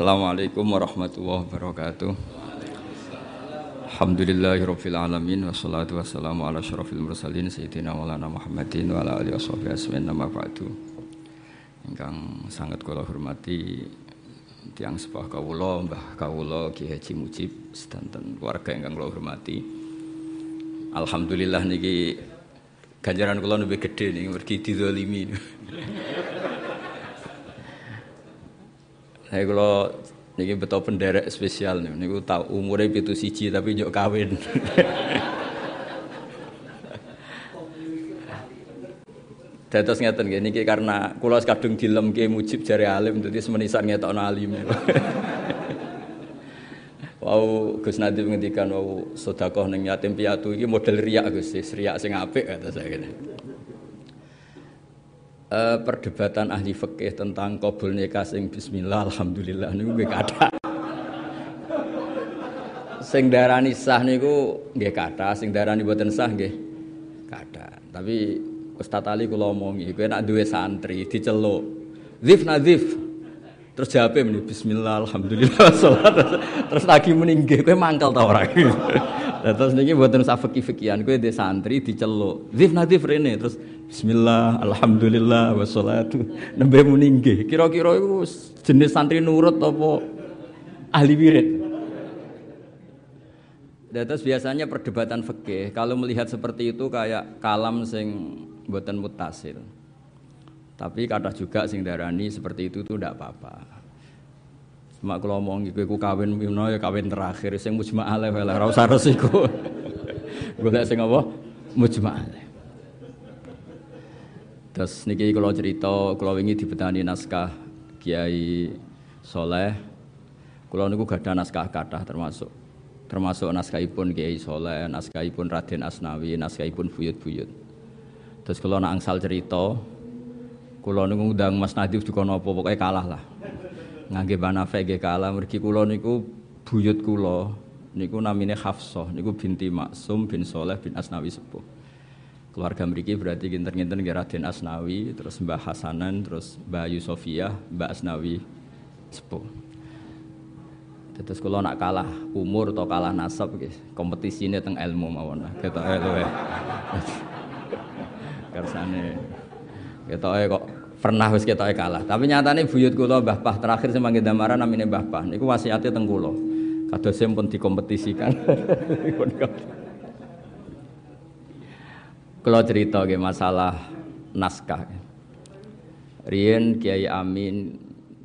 Assalamualaikum warahmatullahi wabarakatuh. Alhamdulillahirabbil alamin wassalatu wassalamu ala asyrafil mursalin sayyidina maulana Muhammadin wa ala alihi washabihi asmin nama ba'du. Ingkang sangat kula hormati tiang sepah kawula Mbah kawula Ki Haji Mujib sedanten keluarga ingkang kula hormati. Alhamdulillah niki ganjaran kula lebih gede nih mergi dizalimi. Saya kalau niki betul penderek spesial nih, niku tahu umurnya pitu siji tapi nyok kawin. Dados ngeten nggih niki karena kula kadung dilemke mujib jari alim dadi semenisan ngetokno alim. Wow, Gus Nadif ngendikan wow sedekah ning yatim piatu iki model riak Gus, riak sing apik kata saya uh, perdebatan ahli fikih tentang kabul nikah sing bismillah alhamdulillah niku nggih kathah. sing darani sah niku nggih kathah, sing darani boten sah nggih kathah. Tapi Ustaz Ali kula omongi, kowe nek duwe santri diceluk, "Zif nazif." Terus jawab meni bismillah alhamdulillah salat. Terus lagi meninggi kowe mangkel ta ora? terus niki mboten usah fikih-fikihan kowe dhe santri diceluk. Zif nazif rene terus Bismillah, alhamdulillah, wassalatu. Nembe muningge. Kira-kira itu jenis santri nurut apa ahli wirid? Terus biasanya perdebatan fikih kalau melihat seperti itu kayak kalam sing buatan mutasil. Tapi kata juga sing darani seperti itu tuh tidak apa-apa. Mak kalau ngomong iku kawin mino ya kawin terakhir sing mujma' alaih ora usah resiko. Sing apa? Mujma' Terus niki kalau cerita, kalau wingi dibetani naskah Kiai Soleh, kalau niku gada naskah kata termasuk termasuk naskahipun Kiai Soleh, naskahipun Raden Asnawi, naskahipun buyut-buyut. Terus kalau angsal cerita, kalau niku ngundang Mas Nadif juga nopo pokoknya kalah lah. Ngangge banafe ge kalah, mergi kulo niku buyut kulo, niku namine Hafsah, niku binti Maksum bin Soleh bin Asnawi sepuh keluarga mriki berarti ginten-ginten nggih Raden Asnawi, terus Mbah Hasanan, terus Mbah Yusofiyah, Mbah Asnawi sepuh. Terus kalau nak kalah umur atau kalah nasab guys, kompetisinya teng ilmu mawon lah. Kita elu ya. Kersane. Kita kok pernah wis kita kalah. Tapi nyatane buyut kula Mbah Pah terakhir sing manggil damaran namine Mbah Pah. Niku wasiate teng kula. Kados pun dikompetisikan. Kalau cerita ke masalah naskah. Rien Kiai Amin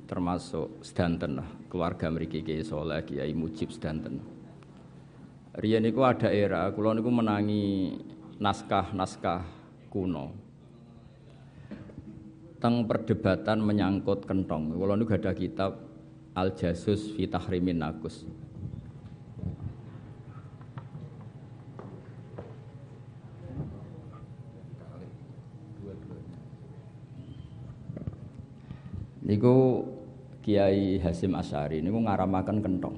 termasuk sedanten keluarga mriki Kiai Soleh Kiai Mujib sedanten. Rien itu ada era kula niku menangi naskah-naskah kuno. Teng perdebatan menyangkut kentong. Kula niku ada kitab Al Jasus fi Nakus. Niku Kiai Hasim Asyari niku ngaramaken kentong.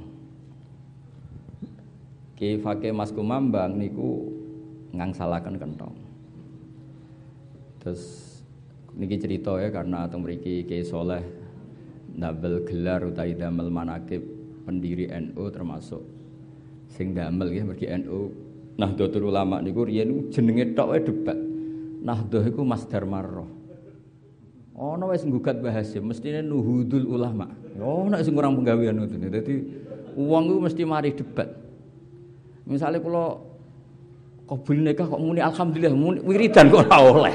Kiai Fakih Mas Kumambang niku ngangsalaken kentong. Terus niki cerita ya karena teng mriki Kiai Soleh nabel gelar utawi damel manakib pendiri NU termasuk sing damel ya mergi NU Nahdlatul Ulama niku riyen jenenge tok wae debat. Nahdlah iku Masdar Marrah. Ono wis nggugat Mbah Hasim, mestine nuhudul ulama. Oh, nek sing kurang penggawean itu. Dadi uang itu mesti mari debat. Misalnya kalau kabul nikah kok muni alhamdulillah muni wiridan kok ora oleh.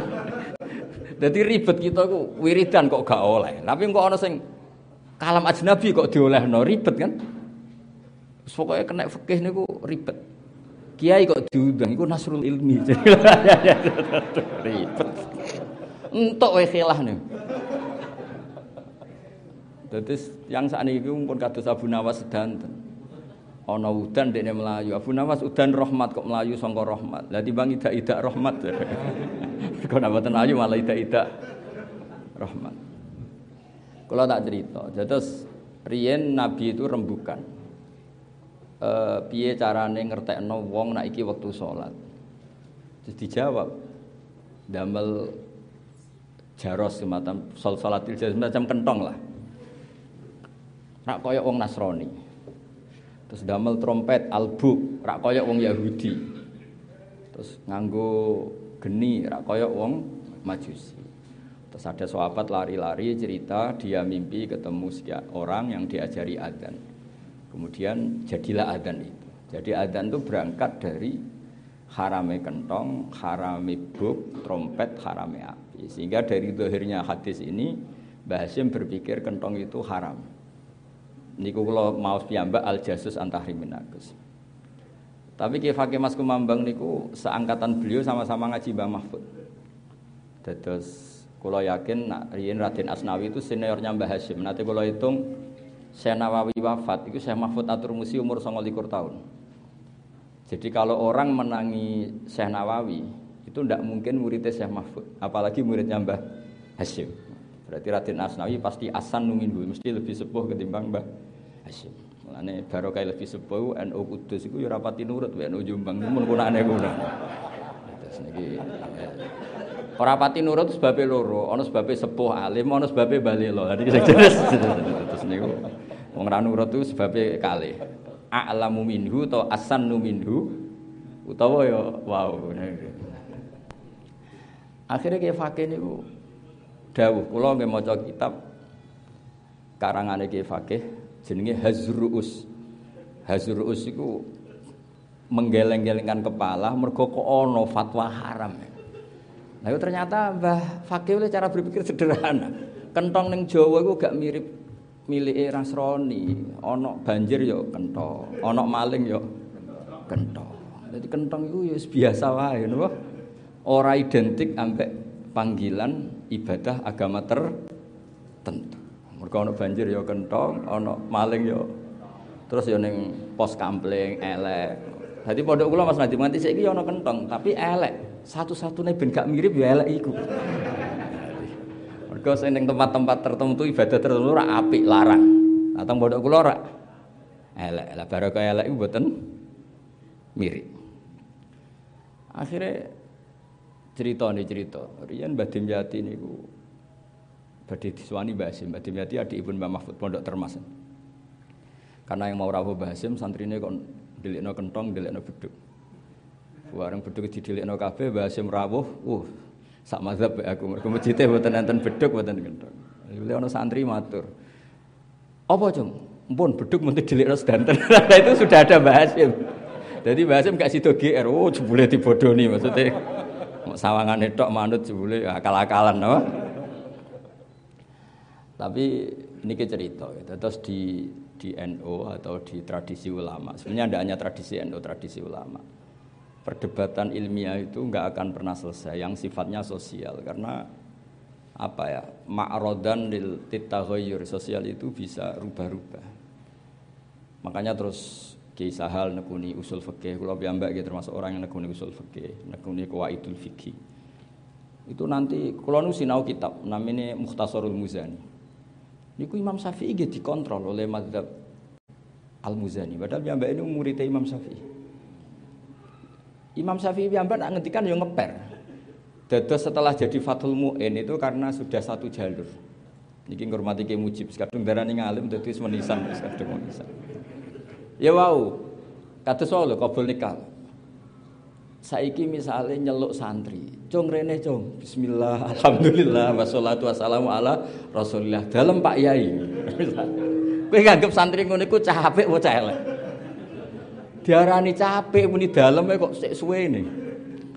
Jadi ribet kita ku wiridan kok gak oleh. Tapi kok ana sing kalam ajnabi kok diolehno ribet kan? Pokoknya kena fikih niku ribet. Kiai kok diundang iku nasrul ilmi. ribet. Entuk wae nih. Dadi yang saat ini pun kados Abu Nawas sedanten. Ana udan dekne melayu. Abu Nawas udan rahmat kok melayu sangka rahmat. Lah timbang idak-idak rahmat. Kok nabatan ayu malah idak-idak rahmat. Kalau tak cerita, terus Rien Nabi itu rembukan. E, piye carane ngertekno wong nak iki waktu sholat. Terus dijawab, damel jaros semacam sol salatil jaros semacam kentong lah. rak koyok wong Nasrani. Terus damel trompet albu rak koyok wong Yahudi. Terus nganggo geni rak koyok wong Majusi. Terus ada sahabat lari-lari cerita dia mimpi ketemu orang yang diajari adzan. Kemudian jadilah adzan itu. Jadi adzan itu berangkat dari harame kentong, harame buk, trompet, harame api. Sehingga dari dohirnya hadis ini Mbah berpikir kentong itu haram. Niku kalau mau piyambak al jasus antahrimin agus. Tapi Ki Fakih Mas Kumambang niku seangkatan beliau sama-sama ngaji Mbah Mahfud. Terus kalau yakin nak riyen Raden Asnawi itu seniornya Mbah Hashim. Nanti kalau hitung Syekh Nawawi wafat itu Syekh Mahfud Atur Musi umur 29 tahun. Jadi kalau orang menangi Syekh Nawawi itu tidak mungkin muridnya Syekh Mahfud, apalagi muridnya Mbah Hashim. Berarti Raden Asnawi pasti asan numinhu, mesti lebih sepuh ketimbang Mbah Hashim. Mulane baru kayak lebih sepuh NU Kudus ya rapati nurut NU Jombang mun kunane ngono. Terus niki ya. ora pati nurut sebabe loro, ana sebabe sepuh alim, ana sebabe balelo. Dadi jelas. Terus niku wong nurut itu sebabe kalih. A'lamu minhu atau asannu minhu utawa ya wow. Akhirnya kayak fakih niku dawuh kula nggih maca kitab karangane Ki Fakih jenenge Hazruus. Hazruus iku menggeleng-gelengkan kepala mergo kok ana fatwa haram. Nah itu ternyata Mbah Fakih oleh cara berpikir sederhana. Kentong ning Jawa iku gak mirip milik Nasrani. Ana banjir ya kentong, ana maling ya kentong. Jadi kentong itu ya biasa wae napa? Ora identik ambek panggilan ibadah agama tertentu. Mergo ana banjir ya kentong, ana maling ya terus ya ning pos kampling elek. Dadi pondok kula Mas Nadi nganti saiki ya ana kentong, tapi elek. Satu-satunya ben gak mirip ya elek iku. Mergo sing ning tempat-tempat tertentu ibadah tertentu ora apik larang. Atau pondok kula ora elek. Lah barokah elek iku mboten mirip. Akhirnya cerita nih cerita. Rian Mbah Dimyati niku badhe diswani Mbah Hasim. Mbah Dimyati adik ibu Mbah Mahfud pondok termas. Karena yang mau rawuh Mbah Hasim santrine kon delikno kentong, delikno beduk. Wareng beduk didelikno kabeh Mbah Hasim rawuh, uh sak mazhab aku mergo masjide mboten enten beduk mboten kentong. Lalu ana santri matur. Apa, Cung? Mpun beduk mesti delikno sedanten. Itu sudah ada Mbah. Jadi Mbah Hasim gak sido GR, oh jebule dibodoni maksudnya sawangan tok manut jebule akal-akalan no? Tapi ini cerita gitu. Terus di di NU atau di tradisi ulama. Sebenarnya tidak hanya tradisi NU, tradisi ulama. Perdebatan ilmiah itu nggak akan pernah selesai yang sifatnya sosial karena apa ya ma'rodan lil titaghayyur sosial itu bisa rubah-rubah. Makanya terus Ki Sahal nekuni usul fikih, kula piyambak gitu termasuk orang yang nekuni usul fikih, nekuni qawaidul fikih. Itu nanti kula nu sinau kitab namanya Mukhtasarul Muzani. Niku Imam Syafi'i gitu dikontrol oleh mazhab Al Muzani. Padahal piyambak ini muridnya Imam Syafi'i. Imam Syafi'i piyambak nak ngentikan yang ngeper. Dados setelah jadi Fathul Mu'in itu karena sudah satu jalur. Niki ngurmati Ki Mujib, kadung darani ngalim dadi menisan, kadung menisan. Ya wow, kata soal kabul nikah. Saiki misalnya nyeluk santri, cung rene cung, Bismillah, Alhamdulillah, wassalatu wassalamu ala Rasulillah. Dalam Pak Yai. Kowe nganggep santri ngono iku capek apa elek? Diarani capek muni dalem kok sik suwene.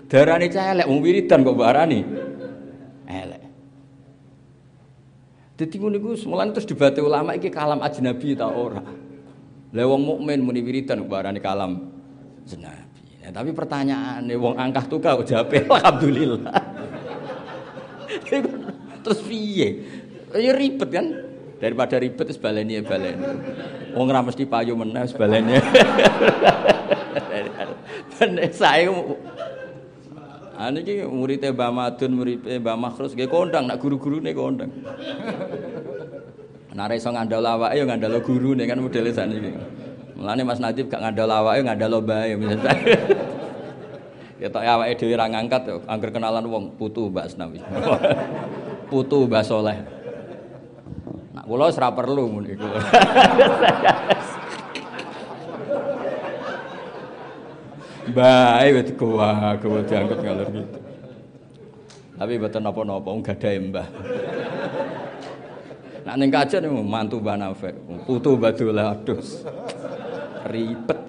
Diarani celek wong wiridan kok mbok arani elek. Dadi ngono iku terus dibate ulama iki kalam ajnabi ta ora. Lah wong mukmin muni wiridan barani kalam senabi. Nah, tapi pertanyaane wong angkah tukah kok jape alhamdulillah. Terus piye? Ya ribet kan? Daripada ribet wis baleni ya baleni. Wong ora mesti payu meneh wis baleni. Ben sae Ane iki muridé Mbah Madun, muridé Mbah Makhrus nggih kondang nak guru-gurune kondang. Nah, iso ngandel awake ya ngandel gurune kan modele sakniki. Mulane Mas Nadib gak ngandel awake ngandel bae misalnya. ya tok awake dhewe ra ngangkat ya kenalan wong putu Mbak Asnawi. putu Mbak Soleh. Nak kula ora perlu ngono iku. Bae wis gowa, gowa diangkut ngalor gitu. Tapi mboten napa-napa wong gadahe mbah. Nak ning kajen mantu Mbah Nafek, putu Badul adus. Ribet.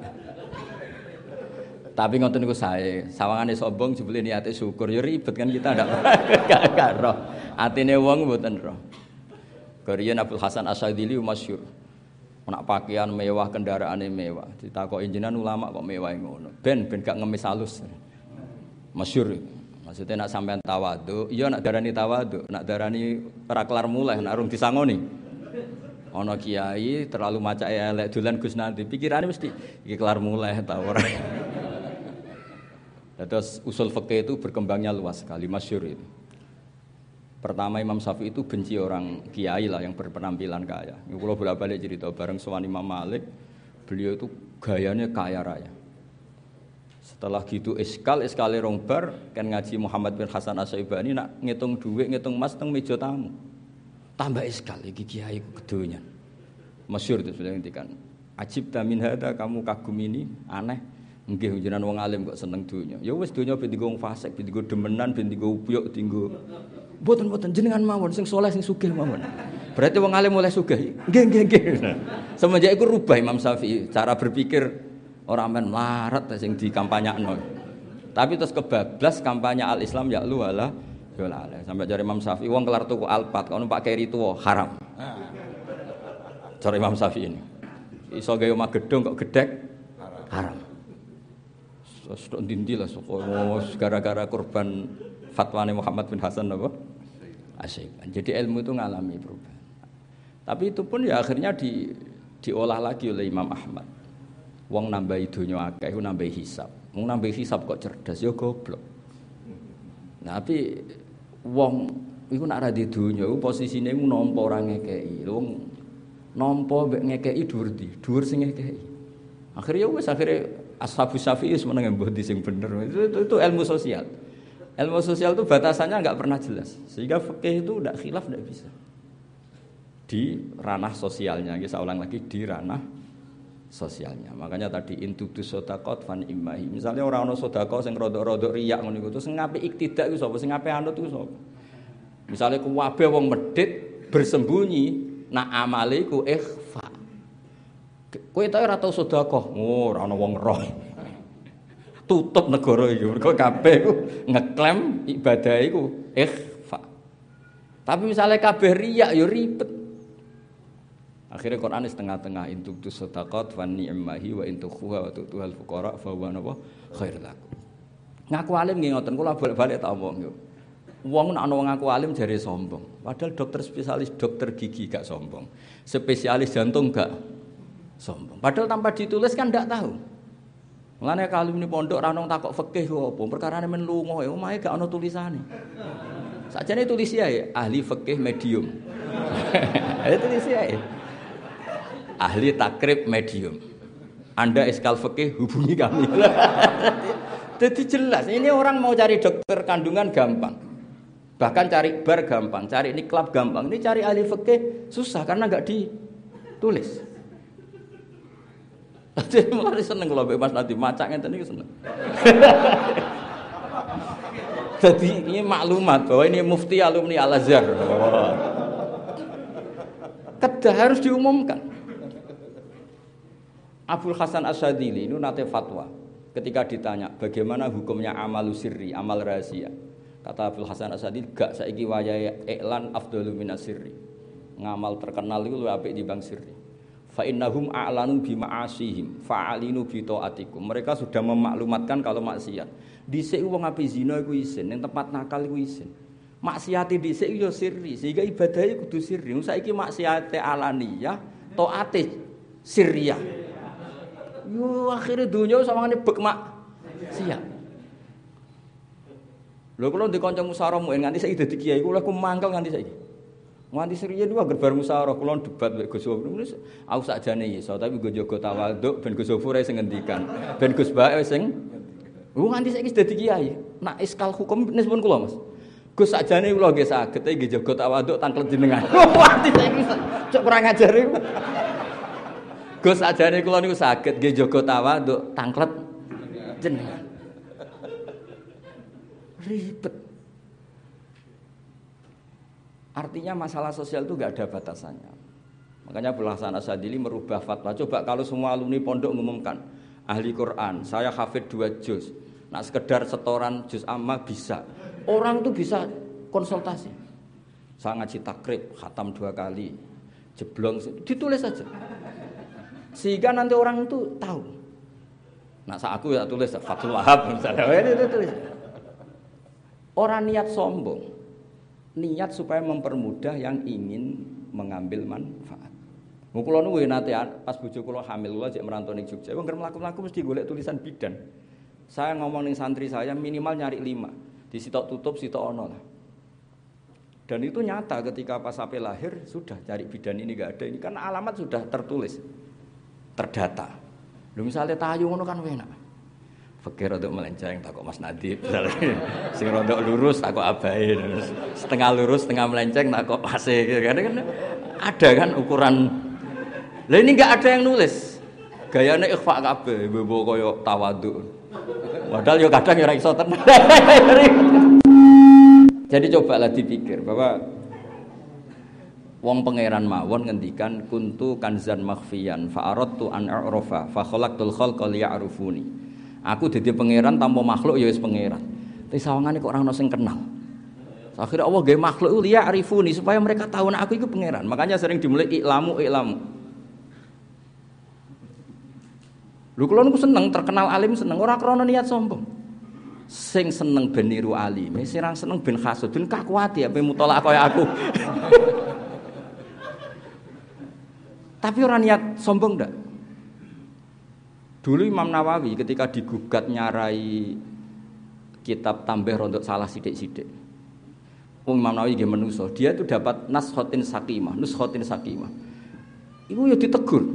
Tapi ngoten niku sae, sawangane sombong jebule niate syukur ya ribet kan kita ndak gak roh. Atine wong mboten roh. Kariyan Abdul Hasan Asyadili masyhur. Nak pakaian mewah, kendaraan mewah. Ditakoki jenengan ulama kok mewah ngono. Ben ben gak ngemis halus. Masyhur. Maksudnya nak sampean tawadu, iya nak darani tawadu, nak darani ora kelar mulai, nak rung disangoni. Ana kiai terlalu maca elek dolan Gus nanti, pikirane mesti iki kelar mulai ta ora. Terus usul fikih itu berkembangnya luas sekali, masyhur itu. Pertama Imam Syafi'i itu benci orang kiai lah yang berpenampilan kaya. Kalau bolak-balik cerita bareng Suwan Imam Malik, beliau itu gayanya kaya raya. Setelah gitu iskal, iskal rongbar, kan ngaji Muhammad bin Hasan Asyaibani nak ngitung duit, ngitung emas teng meja tamu. Tambah iskal iki kiai kedunya. Masyur itu sudah ngintikan. Ajib tamin hada kamu kagum ini aneh. Nggih jenengan wong alim kok seneng dunya. Ya wis dunya ben digo fasik, ben digo demenan, ben digo upyuk, digo Mboten-mboten jenengan mawon sing soleh sing sugih mawon. Berarti wong alim mulai sugih. Nggih nggih nggih. Semenjak iku rubah Imam Syafi'i cara berpikir orang men melarat sing dikampanyakno. Tapi terus kebablas kampanye al Islam ya lu ala ya sampai jari Imam Syafi'i wong kelar tuku alpat kalau numpak keri tuwa haram. Cara Imam Syafi'i ini. Iso gawe omah gedung kok gedek haram. Terus dindi lah gara-gara korban fatwane Muhammad bin Hasan apa? Asyik. Jadi ilmu itu ngalami perubahan. Tapi itu pun ya akhirnya di, diolah lagi oleh Imam Ahmad. Wong nambah dunya akeh nambah hisap. Wong nambah hisap kok cerdas ya goblok. Nah, tapi wong iku nak ra di dunya posisine iku nampa ora ngekeki. Wong nampa mbek ngekeki dhuwur di, dhuwur sing ngekeki. Akhirnya wis akhirnya Ashabus Syafi'i semeneng mbah sing bener. Itu, itu, itu ilmu sosial. Ilmu sosial itu batasannya nggak pernah jelas, sehingga fikih itu tidak khilaf tidak bisa. Di ranah sosialnya, saya ulang lagi di ranah sosialnya. Makanya tadi intutu sodakot fan imahi. Misalnya orang orang sodakot yang rodok-rodok riak ngono itu, sing ngape iktidak itu sapa, sing anut kuwabe wong medit bersembunyi, nak amale ku ikhfa. Kowe tau ora tau sedekah, oh wong roh tutup negara iki. Mergo iku ngeklaim ibadah iku ikhfa. Tapi misalnya kabeh riak ya ribet. Akhirnya Quran di tengah-tengah intuk tu sedekat wa ni'mahi wa intukhuha wa tu'tuhal fuqara fa huwa napa khair. Ngaku alim nggih ngoten kula balik-balik tak omong yo. Wong ana ngaku alim jare sombong. Padahal dokter spesialis dokter gigi gak sombong. Spesialis jantung gak sombong. Padahal tanpa ditulis kan ndak tahu. Mulane kalau ini pondok ra takok fikih ku apa? Perkarane men lunga ya omahe gak ana tulisane. Sakjane tulis ya ahli fikih medium. Itu tulis ya. Ahli takrib medium. Anda eskal fikih hubungi kami. Jadi jelas ini orang mau cari dokter kandungan gampang. Bahkan cari bar gampang, cari ini klub gampang. Ini cari ahli fikih susah karena nggak ditulis. Jadi mulai seneng kalau bebas nanti macak iki seneng. Jadi ini maklumat bahwa ini mufti alumni Al Azhar. Kedah harus diumumkan. Abdul Hasan Asyadili ini nate fatwa. Ketika ditanya bagaimana hukumnya amal sirri, amal rahasia. Kata Abdul Hasan Asyadili gak saiki wayahe iklan afdalu minasirri. Ngamal terkenal itu lebih apik bang sirri. Fa innahum a'lanu bi ma'asihim fa'alinu bi taatikum. Mereka sudah memaklumatkan kalau maksiat. Dhisik wong ape zina iku isin ning tempat nakal iku isin. Maksiate dhisik yo sirri sehingga ibadahnya kudu sirri. Saiki maksiate alaniyah taate sirriyah yo akhirnya dunia sama ini bek mak siap lho kalau di kanca musyawarah nganti saiki dadi kiai kula aku mangkel nganti saiki Nganti seriya itu agar bar musyawarah kula debat mek Gus Wofur. Aku sakjane iso tapi gue jaga tawaduk ben Gus Wofur sing ngendikan. Ben Gus Bae sing Wong nganti saiki dadi kiai. Nak iskal hukum nisbun kula Mas. Gus sakjane kula nggih saged nggih jaga tawaduk tangklet jenengan. Wah, saiki cok kurang ajar iku. Gus ajane kula niku saged nggih jaga tawaduk tangklet jenengan. Ribet. Artinya masalah sosial itu gak ada batasannya. Makanya Bulasan Asadili merubah fatwa. Coba kalau semua alumni pondok mengumumkan ahli Quran, saya hafid dua juz. Nak sekedar setoran juz amma bisa. Orang tuh bisa konsultasi. Saya ngaji takrib, khatam dua kali, jeblong, ditulis saja. Sehingga nanti orang itu tahu. Nah, saat aku ya tulis Fatul Wahab misalnya, itu tulis. Orang niat sombong, niat supaya mempermudah yang ingin mengambil manfaat. Mau kulo nate pas bojo kulo hamil kulo cek merantau ning Jogja. Wong mlaku-mlaku mesti golek tulisan bidan. Saya ngomong ning santri saya minimal nyari lima. Di sitok tutup, sitok ono lah. Dan itu nyata ketika pas sampai lahir sudah cari bidan ini gak ada ini karena alamat sudah tertulis terdata. Lu misalnya tayu ngono kan enak. Fakir untuk melenceng takut Mas Nadib. Sing rodok lurus takut abai. Setengah lurus setengah melenceng takut pase gitu kan ada kan ukuran. Lah ini nggak ada yang nulis. Gayanya ikhfa kabeh bebo koyo tawadu padahal yo kadang ya iso tenan. Jadi cobalah dipikir bahwa Wong pangeran mawon ngendikan kuntu kanzan makhfiyan fa aradtu an a'rafa fa khalaqtul khalqa liya'rufuni. Aku dadi pangeran tanpa makhluk ya wis pangeran. Tapi sawangane kok ora ono sing kenal. Akhirnya Allah gawe makhluk liya'rifuni supaya mereka tahu nek aku iku pangeran. Makanya sering dimulai iklamu iklamu. Lho kula niku seneng terkenal alim seneng ora krana niat sombong. Sing seneng ben niru alim, sing seneng ben hasud, ben kakuati apa mutolak kaya aku. Tapi orang niat sombong enggak? Dulu Imam Nawawi ketika digugat nyarai kitab tambah rontok salah sidik-sidik. Imam Nawawi dia menuso, dia itu dapat nashotin sakimah, nushotin sakimah. Ibu ya ditegur.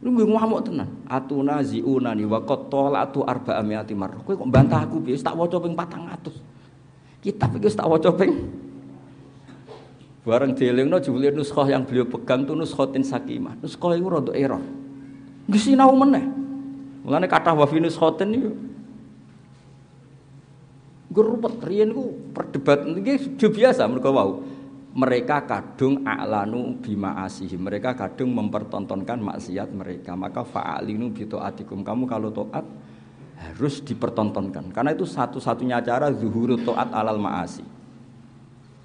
Lu gue ngamuk tenan. Atuna ziuna nih wakot tolatu arba amiati marroh. Kue kok bantah aku biasa tak wajah ping patang atus. Kitab itu tak wajah ping Bareng dielingno jebule nuskah yang beliau pegang itu nuskhatin sakimah. Nuskah itu rada error. Nggih sinau meneh. Mulane kathah wa fi nuskhatin niku Gerupet riyen ku perdebat niki biasa mereka wau. Mereka kadung a'lanu bima asihi. Mereka kadung mempertontonkan maksiat mereka. Maka fa'alinu atikum. Kamu kalau taat harus dipertontonkan. Karena itu satu-satunya cara zuhuru taat alal ma'asi.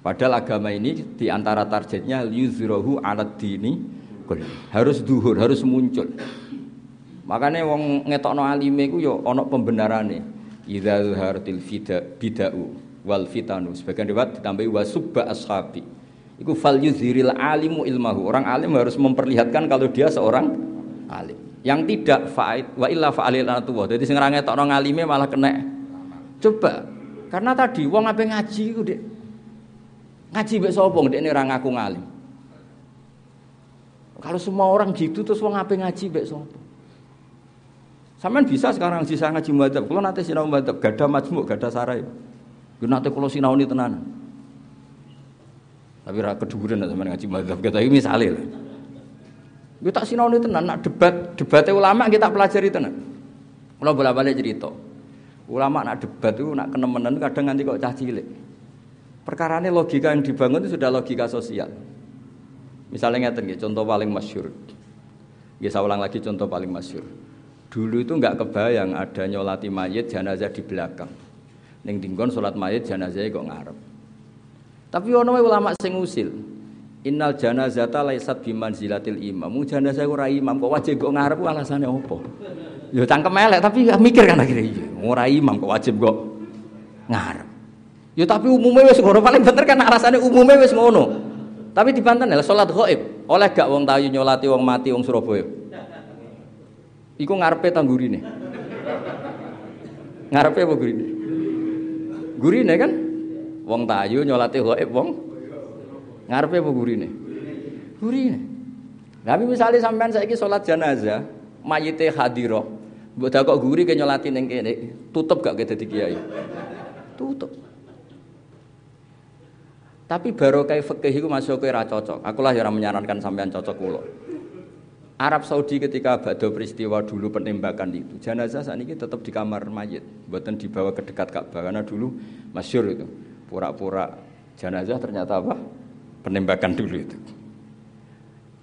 Padahal agama ini di antara targetnya yuzrohu alat dini harus duhur, harus muncul. Makanya wong ngetokno alime ku yo ana pembenarane. Idza zuharatil fida bida'u wal fitanu. Sebagian riwayat ditambahi wasubba ashabi. Iku fal yuzhiril alimu ilmahu. Orang alim harus memperlihatkan kalau dia seorang alim. Yang tidak fa'id wa illa fa'alil anatuwa. Jadi sing ora ngetokno ngalime malah kena. Coba. Karena tadi wong ape ngaji ku Dek Ngaji mbek sapa ndekne ora ngaku ngalim. Kalau semua orang gitu terus wong ape ngaji mbek sapa? Sampeyan bisa sekarang sisa ngaji madzhab. Kalau nanti sinau madzhab gada majmuk, gada sarai. Yo nanti kalau sinau ini tenan. Tapi ra keduren sampeyan ngaji madzhab. Kata iki misale lho. Yo tak sinau ini tenan nak debat, debatnya ulama kita pelajari tenan. Kalau bola-balik cerita. Ulama nak debat itu nak kenemenan kadang nanti kok cah cilik. Perkara ini logika yang dibangun itu sudah logika sosial. Misalnya ngeten gitu, contoh paling masyur. Ya saya ulang lagi contoh paling masyur. Dulu itu nggak kebayang ada nyolati mayit jenazah di belakang. Neng dinggon sholat mayit jenazah kok ngarep. Tapi ono ulama sing usil. Innal janazata laisat bimanzilatil imam. Mu jenazah ora imam kok wajib kok ngarep alasannya opo? Ya cangkem elek tapi mikir kan akhirnya iya. Ora imam kok wajib kok ngarep. Ya tapi umumnya wis ngono paling bener kan rasane umumnya wis ngono. Tapi di Banten salat gaib. Oleh gak wong tayu nyolati wong mati wong Surabaya. Iku ngarepe ta gurine. Ngarepe apa gurine? Gurine kan wong tayu nyolati gaib wong ngarepe apa gurine? Gurine. Tapi misalnya sampean saiki salat jenazah, mayite hadiro, mbok kok guri ke nyolati ning kene, tutup gak ke dadi kiai? Tutup. Tapi baru kayak fikih itu masuk ke cocok. Aku lah yang menyarankan sampean cocok kulo. Arab Saudi ketika bado peristiwa dulu penembakan itu, jenazah saat ini tetap di kamar mayit, buatan dibawa ke dekat Ka'bah karena dulu masyur itu, pura-pura jenazah ternyata apa? Penembakan dulu itu.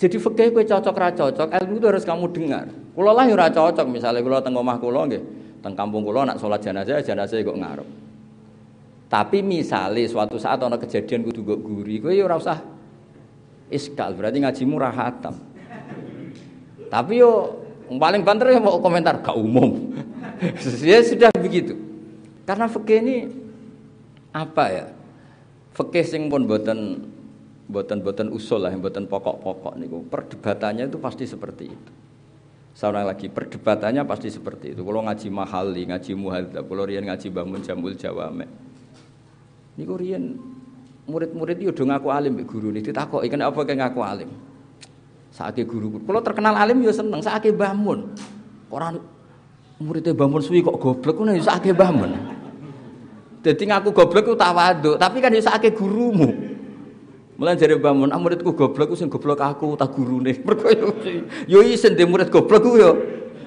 Jadi fikih gue cocok ra cocok, ilmu itu harus kamu dengar. Kulo lah ora cocok, misalnya kulo teng omah kulo nggih, teng kampung kulo nak sholat jenazah, jenazah kok ngarep. Tapi misalnya suatu saat ada kejadian kudu gue guri, gue ya ora usah iskal, berarti ngajimu rahatam. Tapi yo paling banter ya mau komentar gak umum. ya sudah begitu. Karena fikih ini apa ya? Fikih sing pun boten boten boten usul lah, boten pokok-pokok niku. Perdebatannya itu pasti seperti itu. Seorang lagi perdebatannya pasti seperti itu. Kalau ngaji mahali, ngaji muhadzab, kalau rian ngaji bangun jamul jawame. Niku rian murid-murid yo do ngaku alim mbek guru niki ditakoki ikan apa kayak ngaku alim. Saake guru. Kalau terkenal alim ya seneng, saake bangun. Orang muridnya bangun suwi kok goblok ngono ya saake bangun. Jadi ngaku goblok ku tawaduk, tapi kan ya saake gurumu. Mulai dari bangun, ah muridku goblok ku goblok aku tak gurune. Mergo yo isin de murid goblok ku yo.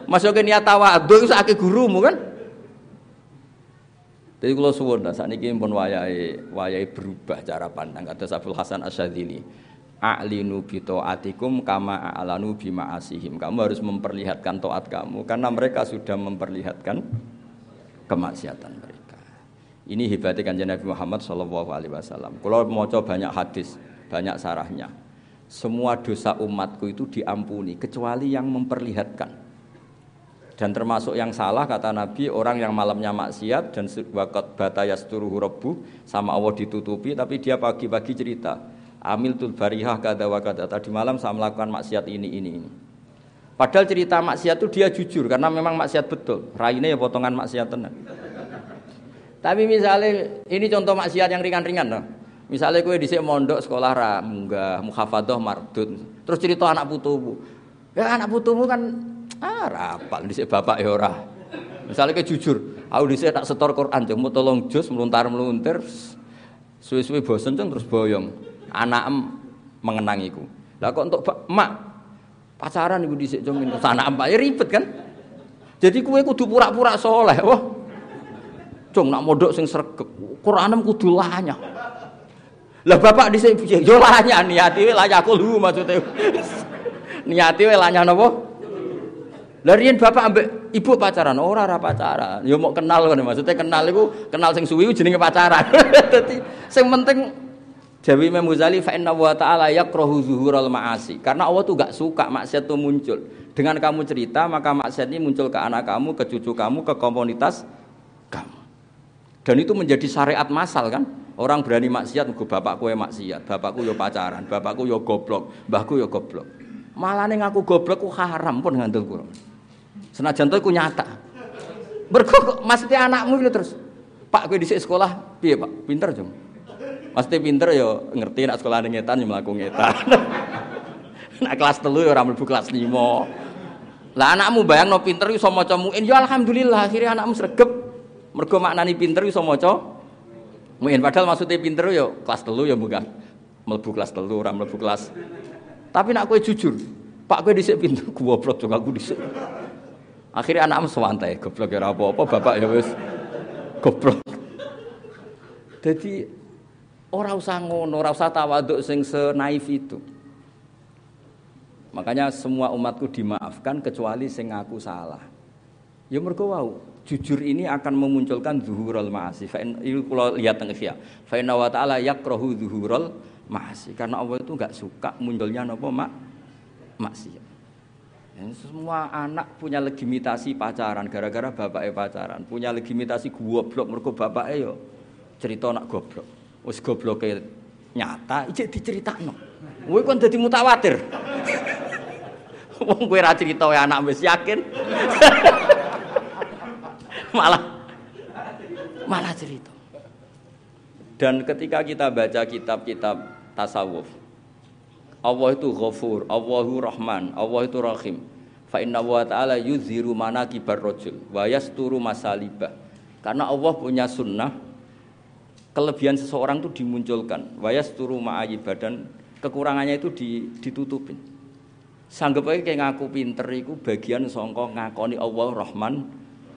Masuke niat tawaduk iku gurumu kan. Jadi kalau suwun, saat ini pun wayai wayai berubah cara pandang. Kata Abdul Hasan Asyadzili a'linu bi taatikum kama a'lanu bi ma'asihim. Kamu harus memperlihatkan taat kamu karena mereka sudah memperlihatkan kemaksiatan mereka. Ini hebatnya kanjeng Nabi Muhammad sallallahu alaihi wasallam. Kalau mau coba banyak hadis, banyak sarahnya. Semua dosa umatku itu diampuni kecuali yang memperlihatkan. Dan termasuk yang salah kata Nabi orang yang malamnya maksiat dan wakat batayas turuhu sama Allah ditutupi tapi dia pagi-pagi cerita amil tul barihah kada wa kada tadi malam saya melakukan maksiat ini ini ini padahal cerita maksiat itu dia jujur karena memang maksiat betul raine ya potongan maksiat tenang tapi misalnya ini contoh maksiat yang ringan-ringan loh. Misalnya kue di mondok sekolah ra munggah muhafadah mardut. Terus cerita anak putumu. Ya anak putumu kan ah rapal di bapak ya ora. Misalnya kue jujur, aku di tak setor Quran, cuma tolong jus meluntar meluntir, suwi-suwi bosen terus boyong anak em mengenangiku. Lah kok untuk mak pacaran iku dhisik cung minta anak em ya ribet kan. Jadi kue kudu pura-pura soleh. Wah. Cung nak modok sing sregep. Quranem kudu lanyah. Lah bapak dhisik piye? Yo lanyah niati wae layakul hu maksude. niati wae lanyah? Lah riyen bapak ambek ibu pacaran, ora ora pacaran. Yo mau kenal kan maksudnya kenal iku kenal sing suwi jenenge pacaran. Dadi sing penting Jawi Imam Ghazali fa inna wa ta'ala yakrahu ma'asi. Karena Allah tuh gak suka maksiat itu muncul. Dengan kamu cerita maka maksiat ini muncul ke anak kamu, ke cucu kamu, ke komunitas kamu. Dan itu menjadi syariat masal kan? Orang berani maksiat, gue bapakku ya maksiat, bapakku yo pacaran, bapakku yo goblok, mbahku yo goblok. Malah nih ngaku goblok ku haram pun ngandel gue. Senajan ku nyata. Berkok maksudnya anakmu itu terus. Pak gue di sekolah, piye pak? Pinter dong. Pasti pinter yo ngerti nak sekolah ngetan yo mlaku ngetan. nak kelas telu ora mlebu kelas 5. Lah anakmu bayangno pinter iso maca muin yo alhamdulillah akhirnya anakmu sregep. Mergo maknani pinter iso maca muin padahal maksudnya pinter yo kelas telu yo bukan mlebu kelas telu ora mlebu kelas. Tapi nak kowe jujur, Pak kowe dhisik pinter goblok juga aku dhisik. Akhirnya anakmu sewantai, goblok ya apa-apa, bapak ya wis goblok. Jadi Orang usah ngono, ora usah tawaduk sing senaif itu. Makanya semua umatku dimaafkan kecuali sing ngaku salah. Ya mergo wau, jujur ini akan memunculkan zuhurul ma'asi. Fa itu kalau lihat teng Ihya. Fa inna wa ta'ala yakrahu zuhurul ma'asi. Karena Allah itu enggak suka munculnya napa mak maksiat. Semua anak punya legitimasi pacaran gara-gara bapaknya pacaran, punya legitimasi goblok mergo bapaknya yo cerita nak goblok. Wis gobloke nyata ijek diceritakno. Kowe kon dadi mutawatir. Wong kowe ra cerita anak wis yakin. malah malah cerita. Dan ketika kita baca kitab-kitab tasawuf, Allah itu ghafur, Allahu Rahman, Allah itu Rahim. Fa inna wa ta'ala yuzhiru manakibar rajul wa yasturu masalibah. Karena Allah punya sunnah kelebihan seseorang itu dimunculkan. Wayas turu ma'ayi badan kekurangannya itu ditutupin. Sanggup aja kayak ngaku pinter itu bagian songkok ngakoni Allah Rahman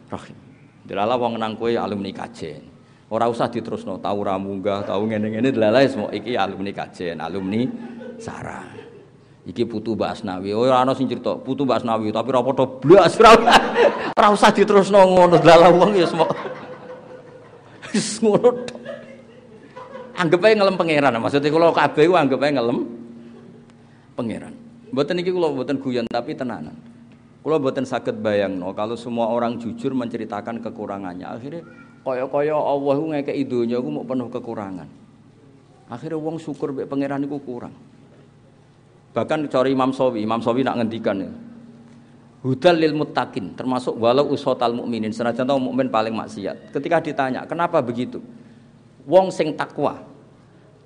Rahim. Delala wong nang kowe alumni kajen. Ora usah diterusno tahu ra munggah, tahu ngene-ngene delala semua iki alumni kajen, alumni sarang. Iki putu Basnawi. Oh ora ana sing crita putu Basnawi, tapi ora padha blas ora usah diterusno ngono delala wong ya semua. Wis ngono Anggap aja ngelem pangeran. Maksudnya kalau kabeh ku anggap aja ngelem pangeran. Mboten iki kula mboten guyon tapi tenanan. Kula mboten saged bayangno kalau semua orang jujur menceritakan kekurangannya. Akhirnya kaya-kaya Allah ngekeki donya ku mau penuh kekurangan. Akhirnya wong syukur mbek pangeran iku kurang. Bahkan cari Imam Sawi, Imam Sawi nak ngendikan ya. Hudal lil muttaqin, termasuk walau usotal mukminin, senajan tahu mukmin paling maksiat. Ketika ditanya, kenapa begitu? wong sing takwa.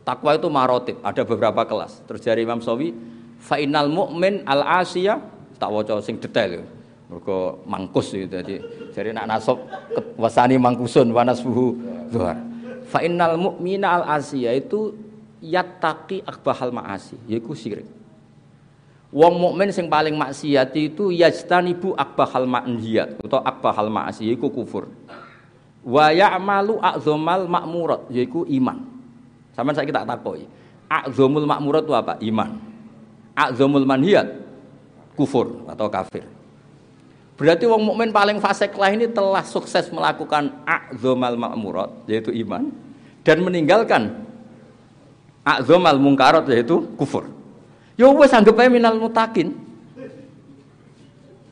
Takwa itu marotip, ada beberapa kelas. Terus dari Imam Sawi, fainal mu'min al asia tak waca sing detail. Mergo mangkus itu jadi jadi nak nasab wasani mangkusun wanasbuhu zuhar. Fainal mu'mina al asia itu yattaqi akbahal ma'asi, yaiku syirik. Wong mukmin sing paling maksiat itu yajtanibu akbahal ma'nhiyat atau akbahal ma'asi yaiku kufur wa ya'malu a'zamal makmurat yaiku iman. Sama saya kita takoi. A'zamul makmurat itu apa? Iman. A'zamul manhiyat kufur atau kafir. Berarti wong mukmin paling fasik lah ini telah sukses melakukan a'zamal makmurat yaitu iman dan meninggalkan a'zamal mungkarat yaitu kufur. Yo wis anggap ae minal mutakin.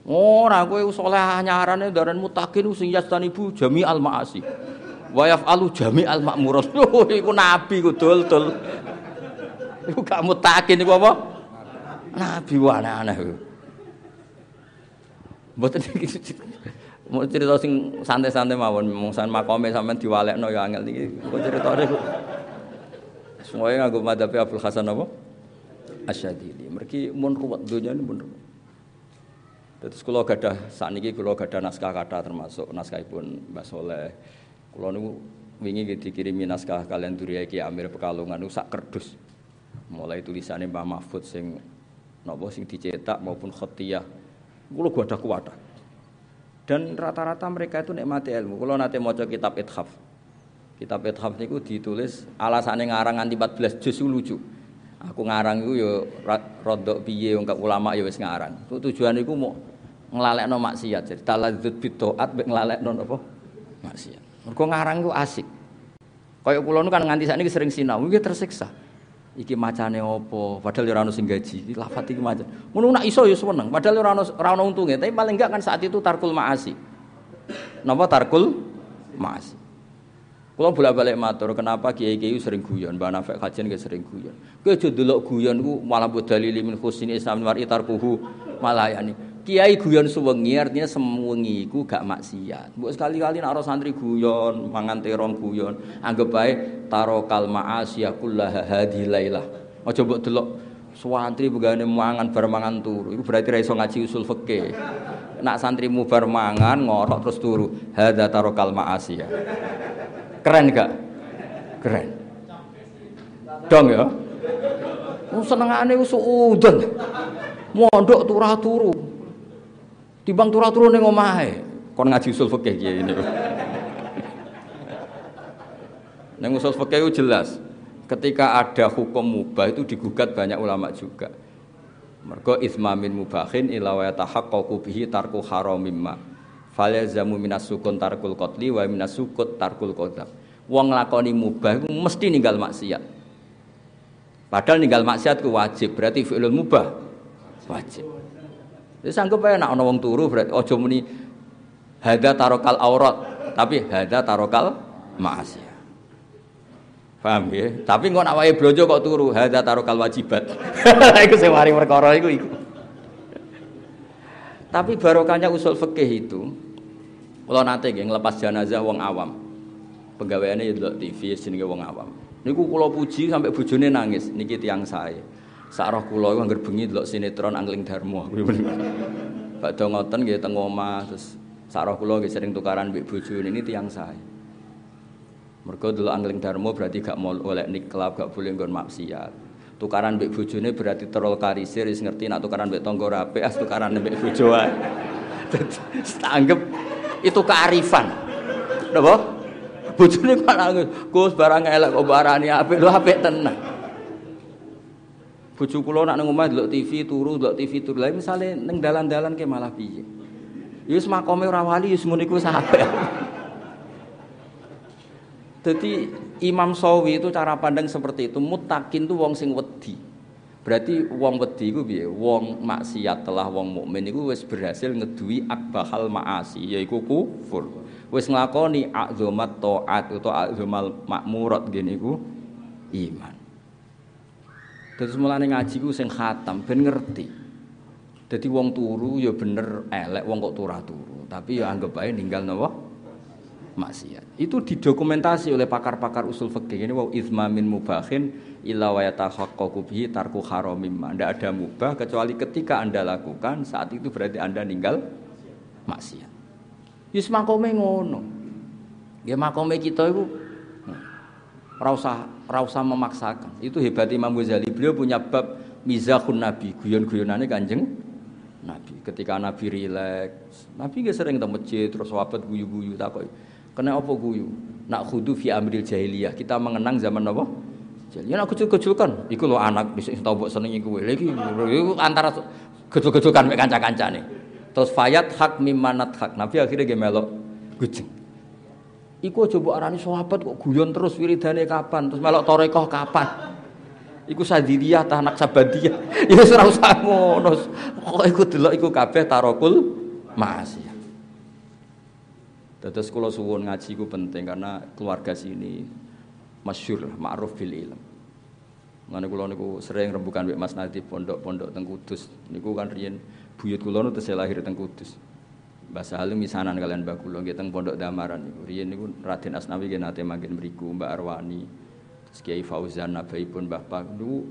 Ora kowe saleh nyarane daran mutakin sing ibu jami al maasi. Wa yafalu jami al makmurat. Iku nabi ku dul-dul. Iku gak mutakin iku apa? Nabi wae aneh. Mboten. Mau cerita sing santai-santai mawon, mungsan makome sampean diwalekno ya angel iki. Kok ceritane kok. Semuanya nganggo madhabe Abdul Hasan apa? Asyadili. Mergi mun ruwet donya ini mun ruwet. Terus kalau gada saat ini kalau gada naskah kata termasuk naskah pun Mbak Soleh. Kalau nu wingi dikirimi naskah kalian duri Ki Amir Pekalongan nu sak kerdus. Mulai tulisannya Mbak Mahfud sing nopo sing dicetak maupun khotiyah. Gua ada kuat. Dan rata-rata mereka itu nikmati ilmu. Kalau nanti mau kitab ithaf, kitab ithaf niku ditulis alasannya ngarang anti 14 juz lucu. Aku ngarang itu yo rodok piye wong ulama ya wis ngarang. Tujuan iku mau nglalekno maksiat. Jadi taladzut bitaat mek nglalekno napa? Maksiat. Mergo ngarang ku asik. Kaya kula nu kan nganti sakniki sering sinau, iki tersiksa. Iki macane opo? Padahal ora ono sing gaji. Iki lafat iki macam. Ngono nak iso ya seneng, padahal ora ono ora ono untunge, tapi paling enggak kan saat itu tarkul maasi. Napa tarkul maasi? Kalau bolak-balik matur, kenapa kiai kiai sering guyon, mbak Nafek kajian gak sering guyon. Kau jodoh guyon ku malah buat dalil min khusin Islam war itarkuhu malah yani. Kiai guyon suwengi artinya semengi ku gak maksiat. Mbok sekali-kali nak santri guyon, mangan terong guyon, anggap baik tarokal ma'asiyah kullaha hadhi lailah. Aja mbok delok santri begane mangan bar mangan turu. Iku berarti ra iso ngaji usul fikih. Nak santrimu bar mangan ngorok terus turu. Hadza tarokal ma'asiyah. Keren gak? Keren. Dong ya. Senengane wis udan. Mondok turah turu. Timbang turun-turun ning omahe. Kon ngaji usul fikih kiye ini. Ning usul itu jelas. Ketika ada hukum mubah itu digugat banyak ulama juga. Mergo ismamin mubahin ila wa yatahaqqaqu bihi tarku ma. Falyazamu minas sukun tarkul qatli wa minas sukut tarkul qadab. Wong nglakoni mubah itu mesti ninggal maksiat. Padahal ninggal maksiat ku wajib, berarti fi'lul mubah wajib. Wis anggap ae nek ana wong turu berarti aja muni hadza tarokal aurat, tapi hadza tarokal ma'asiyah. Paham ya? Tapi kok nak wae kok turu hadza tarokal wajibat. iku sing mari perkara iku iku. Tapi barokahnya usul fikih itu kalau nanti nggih ngelepas jenazah wong awam. Pegawaiannya ya delok TV jenenge wong awam. Niku kula puji sampai bojone nangis niki tiang saya. Sak roh kula iku anggere sinetron Angling Darmo. Badhe ngoten nggih teng omah terus sak roh kula sering tukaran mbek bojone ini tiang saya. Mergo dulu angling darmo berarti gak mau oleh niklab, gak boleh nggon maksiat. Tukaran mbek bojone berarti terol karisir ngerti nak tukaran mbek tangga rapi, as tukaran mbek bojo ae. Anggap itu kearifan. Napa? Bojone malah Gus barang elek kok barani apik lho apik tenan. Bojo kula nak nang omah delok TV turu, delok TV turu. Lah misale ning dalan-dalan ke malah piye? Ya wis makome ora wali wis ngono iku sampe. Jadi Imam Sawi itu cara pandang seperti itu. Mutakin itu wong sing wedi. Berarti wong wedi iku piye? Wong maksiat telah wong mukmin iku wis berhasil ngeduwi akbahal maasi yaiku kufur. Wis nglakoni akzomat taat utawa akzomal makmurat ngene iku iman. Terus mulane ngaji ku sing khatam ben ngerti. Jadi wong turu ya bener elek wong kok turah turu, tapi ya anggap aja ninggal napa? maksiat. Itu didokumentasi oleh pakar-pakar usul fikih ini wow izma min mubahin illa wa yatahaqqaqu bihi tarku haramim. Tidak ada mubah kecuali ketika Anda lakukan saat itu berarti Anda ninggal maksiat. Yus makome ngono. Ya makome kita itu rasa rasa memaksakan. Itu hebat Imam Ghazali. Beliau punya bab mizahun Nabi, guyon-guyonane Kanjeng Nabi. Ketika Nabi rileks, Nabi gak sering ke masjid terus sahabat guyu-guyu takoi. Kena apa guyu? Nak khudu fi amril jahiliyah. Kita mengenang zaman apa? Ya nak kecil-kecilkan. Iku lo anak bisa tau mbok senengi kowe. Lagi antara kecil-kecilkan mek kanca-kancane. Terus fayat hak mimanat hak. Nabi akhirnya ge melok kucing. Iku coba arani sahabat kok guyon terus wiridane kapan? Terus melok torekoh kapan? Iku sadidiyah ta anak sabadiyah. Ya ora usah ngono. Kok iku delok iku kabeh tarokul masih. Terus kalau suwun ngaji ku penting karena keluarga sini masyur ma'ruf bil ilm. Mana kulo niku sering rembukan Mas Nadif pondok-pondok teng Kudus. Niku kan riyen buyut kulo nu tesih lahir teng Kudus. Halim misanan kalian Mbak kulo nggih teng pondok Damaran niku. Riyen niku Raden Asnawi nggih nate manggen mriku Mbak Arwani. Terus Kiai Fauzan nabaipun Mbah Pak niku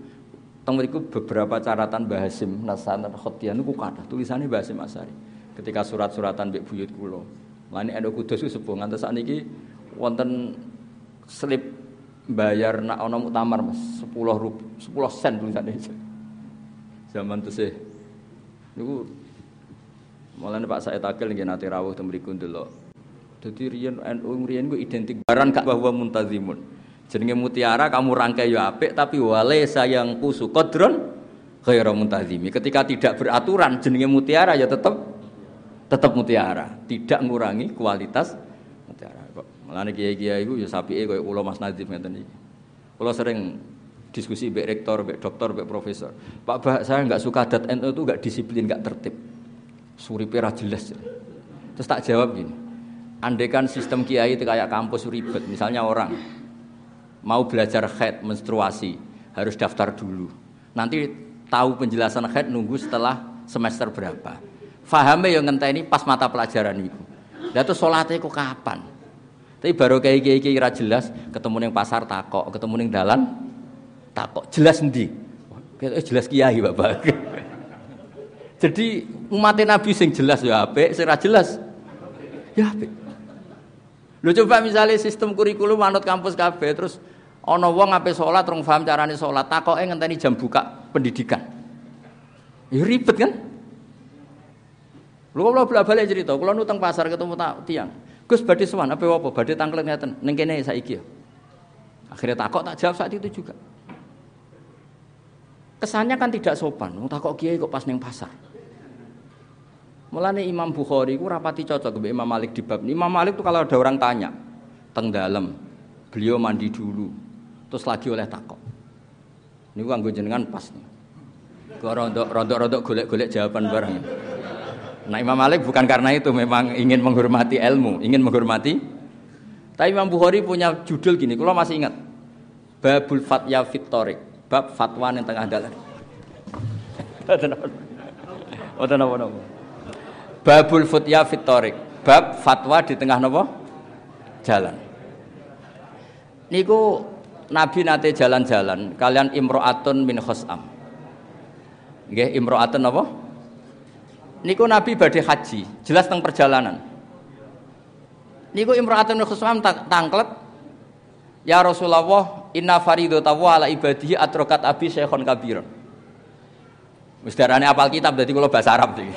teng mriku beberapa caratan Mbah Hasim Nasan Khotian niku kathah tulisannya Mbah Hasim Asari. Ketika surat-suratan mbek buyut kulo. Lani Endo Kudus itu sepuh ngantos sakniki wonten slip bayar nak ana muktamar Mas 10 rup 10 sen tulisane. Zaman tesih niku Mulane Pak Said Akil nggih nate rawuh teng mriku ndelok. Dadi riyen NU riyen ku identik baran kak bahwa muntazimun. Jenenge mutiara kamu rangkai ya apik tapi wale sayang kusu kodron ghairu muntazimi. Ketika tidak beraturan jenenge mutiara ya tetap tetap mutiara, tidak mengurangi kualitas mutiara. Kok malah kiai-kiai itu ya sapi koyo kula Mas Nadif ngeten iki. Kula sering diskusi mbek rektor, mbek dokter, mbek profesor. Pak Bah, saya nggak suka adat NU itu nggak disiplin, nggak tertib. Suripe ra jelas. Terus tak jawab gini. Andai kan sistem kiai itu kayak kampus ribet, misalnya orang mau belajar head menstruasi harus daftar dulu. Nanti tahu penjelasan head nunggu setelah semester berapa Fahame yang ngenteni pas mata pelajaran itu. Terus salate kok kapan? Tapi baru kayak kayak kayak kira jelas ketemu neng pasar takok, ketemu neng dalan takok jelas ndi? Kayak jelas kiai bapak. Jadi umat Nabi sing jelas ya apik, sing jelas ya apik. Lu coba misalnya sistem kurikulum manut kampus kabeh terus ana wong ape salat rong paham carane salat, takoke ngenteni jam buka pendidikan. Ya ribet kan? Lu kalau bolak balik cerita, kalau nutang pasar ketemu tiang, Gus badhe sowan apa apa badhe tangklet ngeten ning kene saiki ya. Akhirnya takok tak jawab saat itu juga. Kesannya kan tidak sopan, mau takok kiai kok pas neng pasar. Mulane Imam Bukhari ku rapati cocok ke Imam Malik di bab. Imam Malik tuh kalau ada orang tanya teng dalam, beliau mandi dulu, terus lagi oleh takok. Ini gua jenengan pas nih. Gua rontok rontok rontok golek-golek jawaban bareng. Nah Imam Malik bukan karena itu memang ingin menghormati ilmu, ingin menghormati. Tapi Imam Bukhari punya judul gini, kalau masih ingat. Babul Fatya Fitorik, bab fatwa yang tengah dalan. Oh, Babul Fatya Fitorik, bab fatwa di tengah nopo jalan. Niku Nabi nate jalan-jalan, kalian imro'atun min khosam. Nggih, imro'atun apa? Niku Nabi badhe haji, jelas tentang perjalanan. Niku Imra'atun Khuswam tangklet Ya Rasulullah, inna faridatahu ala ibadihi atrokat abi syekhon kabir. Wis apal kitab dadi kula bahasa Arab iki.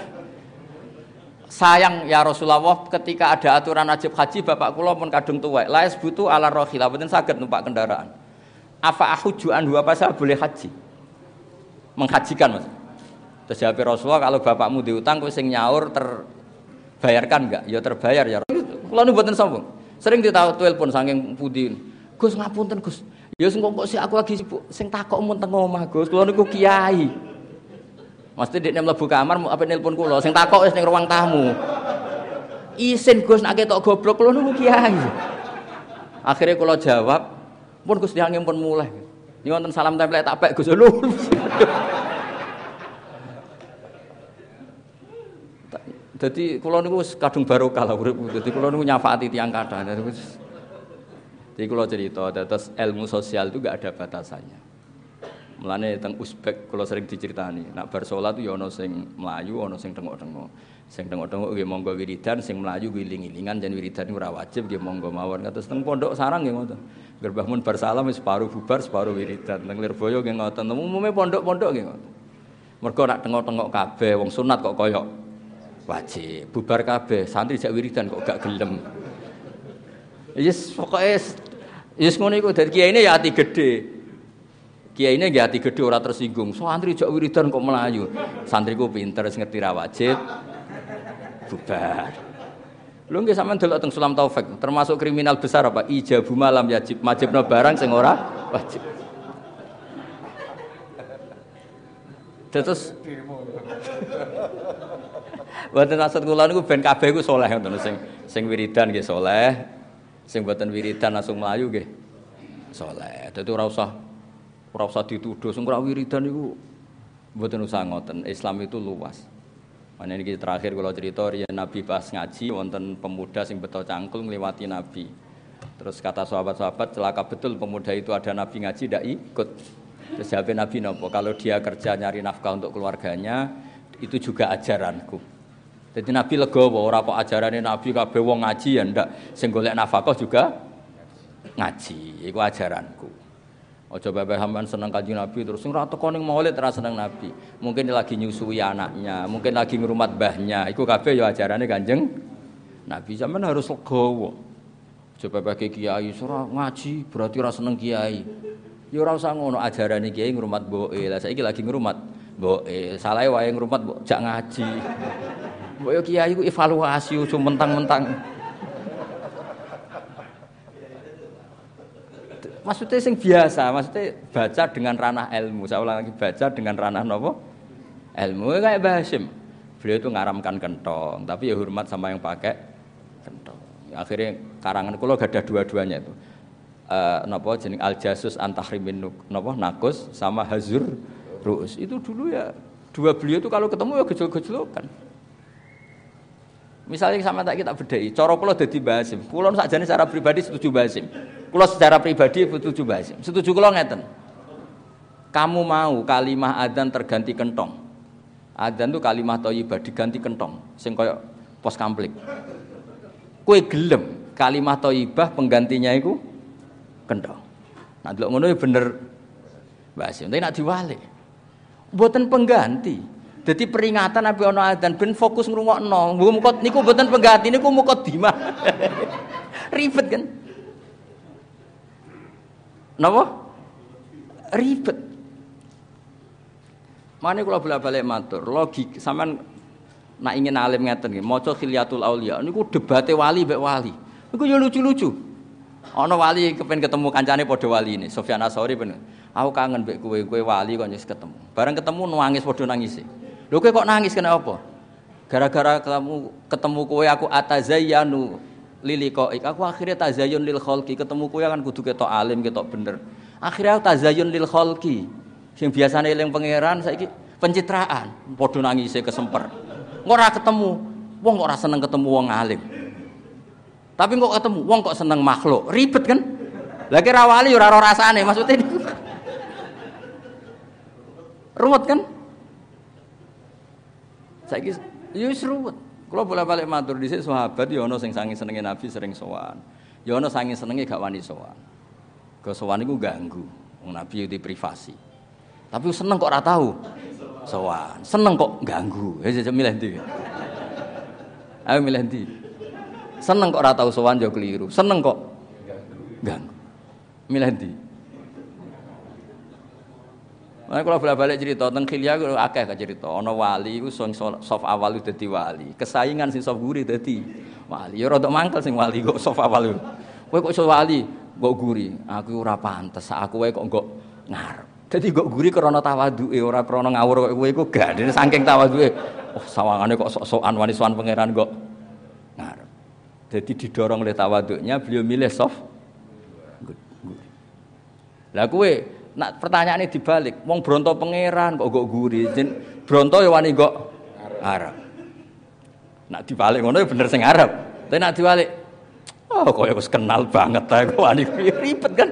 Sayang ya Rasulullah ketika ada aturan wajib haji bapak kula pun kadung tuwek. La butuh ala rohila mboten saged numpak kendaraan. Apa ahuju anhu apa saya boleh haji? Menghajikan Mas. Terus jawab Rasulullah kalau bapakmu diutang kowe sing nyaur terbayarkan enggak? Ya terbayar ya. Kula nu mboten sombong. Sering ditahu telepon saking pundi Gus ngapunten Gus. Ya sing kok sih aku lagi sibuk sing takok mun teng omah Gus. Kula niku kiai. Mesti dekne mlebu kamar apa nelpon kula sing takok wis ning ruang tamu. Isin Gus nak ketok goblok kula niku kiai. Akhirnya kula jawab, pun Gus diangin pun mulai. Ini salam tempel tak pek Gus lho. Jadi kula niku kadung barokah lah urip. Dadi kula niku nyafaati tiyang kathah. Jadi kalau cerita, terus ilmu sosial itu gak ada batasannya. Mulane teng Uzbek kalau sering diceritani, nak bar salat ya sing melayu, ana sing tengok-tengok. Sing tengok-tengok nggih monggo wiridan, sing melayu wiling-wilingan jan wiridan ora wajib nggih monggo mawon. Kados teng pondok sarang nggih ngoten. Gerbah mun bar salam bubar, separuh wiridan. Teng Lirboyo nggih ngoten. Umume pondok-pondok nggih ngoten. Nak tengok-tengok kabeh wong sunat kok koyok wajib. Bubar kabeh, santri jak wiridan kok gak gelem. Yes, pokoknya Yes ngono iku dadi kiai ini ya hati gede. Kiai ini ya hati gede ora tersinggung. Santri jok wiridan kok melayu. Santriku pinter ngerti ra wajib. Bubar. Lu nggih sampean delok teng Sulam Taufik, termasuk kriminal besar apa? Ijabu malam wajib, wajibno barang sing ora wajib. Terus Buatan maksud kula niku ben kabeh ku saleh ngoten sing sing wiridan nggih saleh, Sing buatan wiridan langsung melayu nggih. Saleh. Dadi ora usah ora usah dituduh sing ora wiridan niku mboten usah ngoten. Islam itu luas. Mana ini terakhir kalau cerita ya Nabi pas ngaji wonten pemuda sing beto cangkul ngliwati Nabi. Terus kata sahabat-sahabat celaka betul pemuda itu ada Nabi ngaji tidak ikut. Terus Nabi nopo kalau dia kerja nyari nafkah untuk keluarganya itu juga ajaranku. Jadi Nabi legowo ora kok ajarane Nabi kabeh wong ngaji ya ndak. Sing golek nafkah juga ngaji. Iku ajaranku. Ojo bae hamban seneng kanjeng Nabi terus sing ora teko ning maulid ora seneng Nabi. Mungkin lagi nyusui anaknya, mungkin lagi ngrumat mbahnya. Iku kabeh ya ajarane Kanjeng Nabi zaman harus legowo. Coba pakai kiai ora ngaji berarti ora seneng kiai. Ya ora usah ngono ajarane kiai ngrumat mboke. Lah saiki lagi ngrumat mboke. Salahe wae ngrumat mbok jak ngaji. Mbok kiai ku evaluasi cuma mentang-mentang. Maksudnya sing biasa, maksudnya baca dengan ranah ilmu. Saya ulang lagi baca dengan ranah nopo? Ilmu kayak Basim. Beliau itu ngaramkan kentong, tapi ya hormat sama yang pakai kentong. Akhirnya karangan kulo gak ada dua-duanya itu. Uh, nopo jenis al jasus antahrimin nopo nakus sama hazur ruus itu dulu ya dua beliau itu kalau ketemu ya gejol-gejolokan. Misalnya sama tak kita bedai, coro kulo jadi basim. Kulo sakjane secara pribadi setuju basim. Kulo secara pribadi setuju basim. Setuju kulo ngeten. Kamu mau kalimah adzan terganti kentong. Adzan itu kalimah thayyibah diganti kentong sing koyo pos kamplik. Kue gelem kalimah thayyibah penggantinya itu kentong. Nah, delok ngono ya bener basim. Tapi nak diwalik. Buatan pengganti. Jadi peringatan Nabi ono adzan ben fokus ngrungokno. Muga niku mboten pengganti niku mukadimah. Ribet kan? Napa? Ribet. Mana kalau bolak balik matur, logik sampean nak ingin alim ngeten nggih, maca Khilyatul Auliya niku debate wali mbek wali. Niku yo lucu-lucu. Ana wali kepen ketemu kancane padha wali ini, Sofyan Asori ben. Aku kangen mbek kowe, kowe wali kok ketemu. Bareng ketemu nangis padha nangis. Lho kok nangis kena apa? Gara-gara ketemu ketemu kowe aku atazayyanu lilikoik. Aku akhirnya tazayyun lil khalqi. Ketemu kowe kan kudu ketok alim, ketok bener. Akhirnya aku tazayyun lil khalqi. Sing biasane eling pangeran saiki pencitraan. Padha nangise kesemper. Ora ketemu. Wong kok ora seneng ketemu wong alim. Tapi kok ketemu wong kok seneng makhluk. Ribet kan? Lah kira wali ora rasane maksudnya. Ruwet kan? Saiki yo wis ruwet. Kula bolak-balik matur dhisik sahabat ya ana sing sangi senenge Nabi sering sowan. Ya ana sangi senenge gak wani sowan. sowan iku ganggu. Nabi di privasi. Tapi seneng kok ora. Sowan. Seneng kok ganggu. Ya milih ndi. Ayo milih ndi. Seneng kok ora sowan yo keliru. Seneng kok ganggu. Milih ndi. Nah, kalau bolak balik cerita tentang khilia aku akeh cerita. Ono wali iku sing soft awal itu dadi wali. Kesaingan sing soft guri dadi wali. Ya rada mangkel sing wali kok soft awal. Kowe kok iso wali, kok guri. Aku ora pantes. Aku wae kok kok ngarep. Dadi kok guri krana tawaduke ora krana ngawur kok kowe iku gak dene saking tawaduke. Oh, sawangane kok sok-sokan wani pangeran kok ngarep. Jadi didorong oleh tawaduknya beliau milih soft. Lah kowe Nak pertanyaannya dibalik, wong bronto pangeran kok gok guri, jen bronto ya wani kok Arab. Nak dibalik ngono ya bener sing Arab. Tapi nak dibalik, oh kok ya wis kenal banget ta kok wani ribet kan.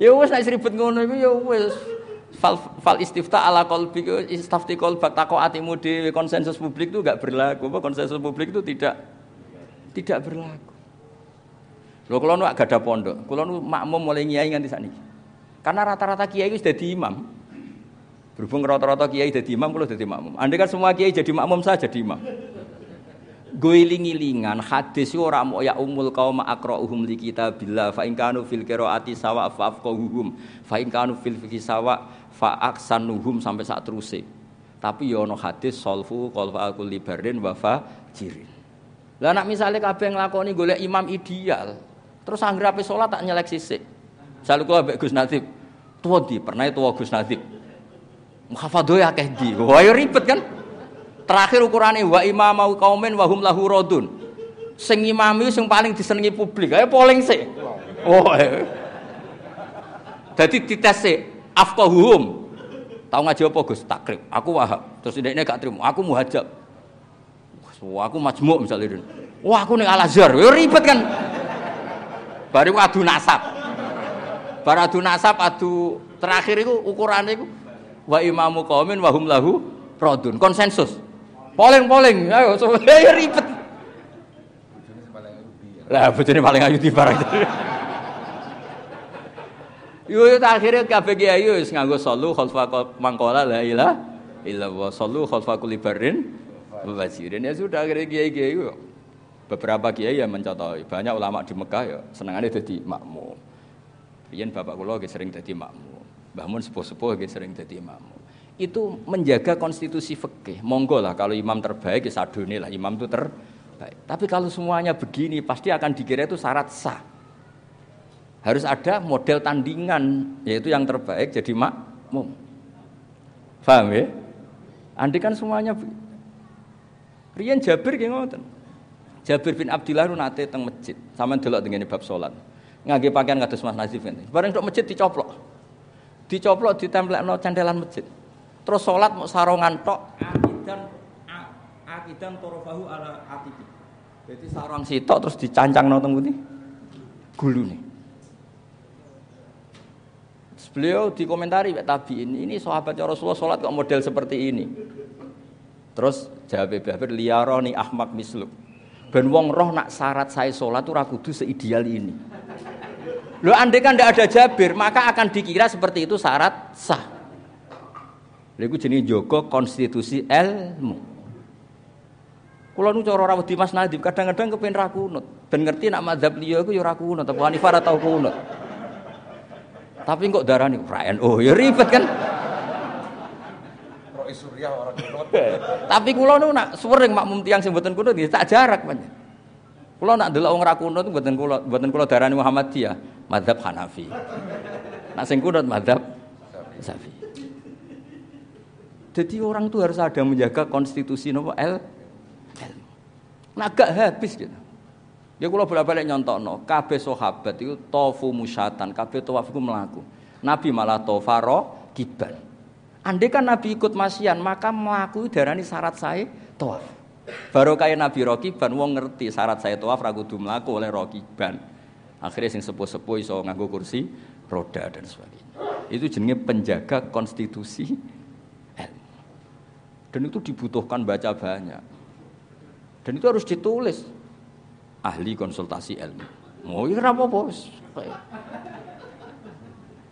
Ya wis nek ribet ngono iku ya wis fal, fal istifta ala qalbi istafti qalbak tako atimu dhewe konsensus publik itu enggak berlaku. Konsensus publik itu tidak tidak berlaku. Lho kula nu gak pondok, kula nu makmum mulai kiai nganti sakniki. Karena rata-rata kiai itu sudah imam. Berhubung rata-rata kiai jadi imam, kula jadi makmum. Andai kan semua kiai jadi makmum saya jadi imam. Goiling-ilingan hadis ora mau ya umul kaum akra'uhum li kitabillah fa in kanu fil qiraati sawa fa afqahuhum fa in kanu fil fiqhi sawa fa aksanuhum sampai saat teruse. Tapi ono hadis solfu qalfa kulli barin wa fa jirin. Lah nak misalnya kabeh nglakoni golek imam ideal, Terus anggere sholat tak nyelek sisik. Kau ambek Gus Nadib. Tua di, pernah tua Gus Nadib. Mukhafadho ya akeh di. Wah ya ribet kan. Terakhir ukurannya wa imamau kaumin wa hum lahu rodun. Sing imami sing paling disenengi publik. Ayo polling sih. Oh. Jadi dites sih afqahuhum. Tahu ngaji apa Gus? Takrib. Aku wahab. Terus ini gak terima. Aku muhajab. Wah, aku majmuk misalnya. Wah, aku nih Al Azhar. Ya ribet kan. Baru adu nasab. Baru adu nasab, adu terakhir itu ukurannya itu wa imamu kaumin wa hum lahu rodun konsensus. Polling-polling, ayo so, ribet. Lah bojone paling ayu di barang. Yo yo akhirnya kabeh yo wis nganggo sallu khalfa mangkola la ilaha illallah sallu khalfa kulli barrin Ya sudah akhirnya kiai-kiai Beberapa kiai yang mencontohi, banyak ulama di Mekah ya senangannya jadi makmum. Rian bapak kulo sering jadi makmum. Mbah Mun sepuh-sepuh sering jadi makmum. Itu menjaga konstitusi fikih. Monggo lah kalau imam terbaik ya lah imam itu terbaik. Tapi kalau semuanya begini pasti akan dikira itu syarat sah. Harus ada model tandingan yaitu yang terbaik jadi makmum. Paham ya? Andi kan semuanya Rian Jabir kayak ngoten. Jabir bin Abdullah itu nate teng masjid, sama delok dengan bab sholat. Ngagi pakaian kados Mas Nazif ini. Bareng tok masjid dicoplok. Dicoplok no candelan masjid. Terus sholat mau sarongan tok akidan akidan torofahu ala atiki. Jadi sarong sitok terus dicancang no teng gulu nih. Beliau dikomentari Pak Tabi ini, ini sahabat Rasulullah sholat kok model seperti ini. Terus jawab Babir liyaroni ahmak misluk. Ben wong roh nak syarat saya sholat tuh rakudu seideal ini. Lo andai kan tidak ada Jabir, maka akan dikira seperti itu syarat sah. Lalu jenis Joko konstitusi ilmu. Kalau nu cara rawat di Mas Nadib, kadang-kadang kepengen rakunut. Dan ngerti nak madzhab liya iku ya rakunut, tapi Hanifah atau kunut. Tapi kok darah nih, oh ya ribet kan. Orang kunut. Tapi kula nu nak sering makmum tiang sing mboten kunut nggih tak jarak panjen. Kula nak delok wong ra kunut mboten kula mboten kula darani Muhammadiyah, mazhab Hanafi. Nak sing kunut mazhab Syafi'i. Jadi orang tuh harus ada menjaga konstitusi nopo L. Habis gitu. Ya kula bolak-balik nyontokno, kabeh sahabat itu tofu musyatan, kabeh tawaf iku mlaku. Nabi malah tofaro kiban. Andai kan Nabi ikut masian, maka melaku darani syarat saya tawaf. Baru kayak Nabi Rokiban, wong ngerti syarat saya tawaf ragu melaku oleh Rokiban. Akhirnya sing sepuh-sepuh iso nganggo kursi roda dan sebagainya. Itu jenenge penjaga konstitusi ilmu. Dan itu dibutuhkan baca banyak. Dan itu harus ditulis. Ahli konsultasi ilmu. Mau ya apa-apa.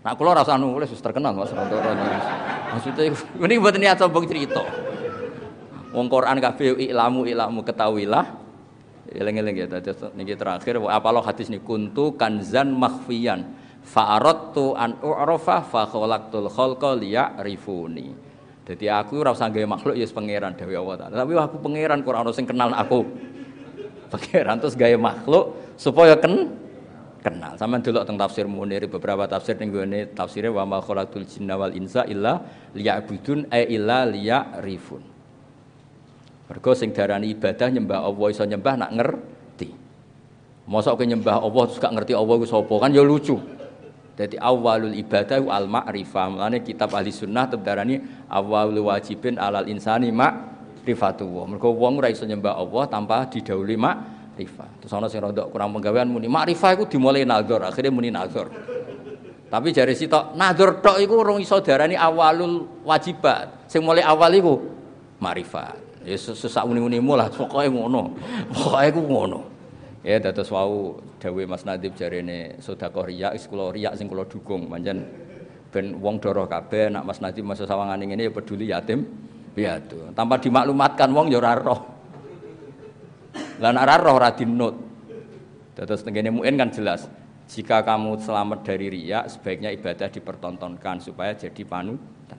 Nah, kula rasa nulis terkenal Mas Rantoro. Maksudnya ini buat niat sombong cerita. Wong Quran kabeh ilamu ilamu ketahuilah. Eling-eling ya tadi niki terakhir apa lo hadis ini kuntu kanzan makhfiyan fa aradtu an u'rafa fa khalaqtul khalqa liya'rifuni. Jadi aku ora usah gawe makhluk ya pangeran dewi Allah. Tapi aku pangeran ono sing kenal aku. Pangeran terus gawe makhluk supaya ken kenal. Sama dulu tentang tafsir Munir beberapa tafsir ning gone tafsirnya wa ma khalaqtul jinna wal insa illa liya'budun ay illa liya'rifun. Mergo sing darani ibadah nyembah Allah iso nyembah nak ngerti. Mosok ke nyembah Allah terus gak ngerti Allah ku sapa kan ya lucu. Jadi awalul ibadah al ma'rifah. Mulane kitab ahli sunnah tetep darani awalul wajibin alal insani ma'rifatullah. Mergo wong ora iso nyembah Allah tanpa didhawuhi mak makrifah. Terus ana sing rada kurang penggawean muni makrifah iku dimulai nazar, akhirnya muni nazar. Tapi jari sitok nazar tok iku urung iso darani awalul wajibat. Sing mulai awal iku makrifat. Ya sesak muni-munimu lah pokoke ngono. Pokoke iku ngono. Ya dados wau dawuh Mas Nadib jarene sedekah riya is kula riya sing kula dukung pancen ben wong doroh kabeh nak Mas Nadib masa sawangane ngene ya peduli yatim piatu. Tanpa dimaklumatkan wong ya ora roh. Lah nek roh ora dinut. Terus tengene muin kan jelas. Jika kamu selamat dari riya, sebaiknya ibadah dipertontonkan supaya jadi panutan.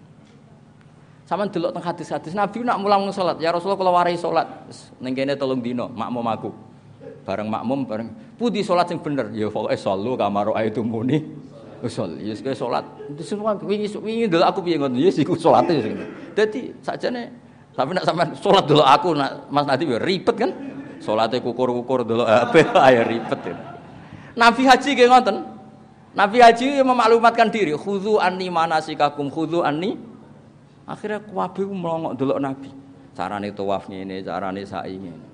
Sama delok teng hadis-hadis Nabi nak mulang salat, ya Rasulullah kalau warai salat ning tolong dino, makmum aku. Bareng makmum bareng pudi salat sing bener, ya pokoke sallu kamaro itu muni. Usul, ya yes, salat. Semua wingi wingi delok aku piye ya iku salate sing. Dadi sakjane tapi nak sampean salat delok aku nak Mas ya ribet kan? Salate kukur-kukur delok HP ayo ribet ya. Nabi haji nggih ngoten. Nabi haji memaklumatkan diri, khudzu anni manasikakum, khudzu anni. Akhirnya kabeh melongok delok Nabi. Carane tawaf ngene, carane sa'i ngene.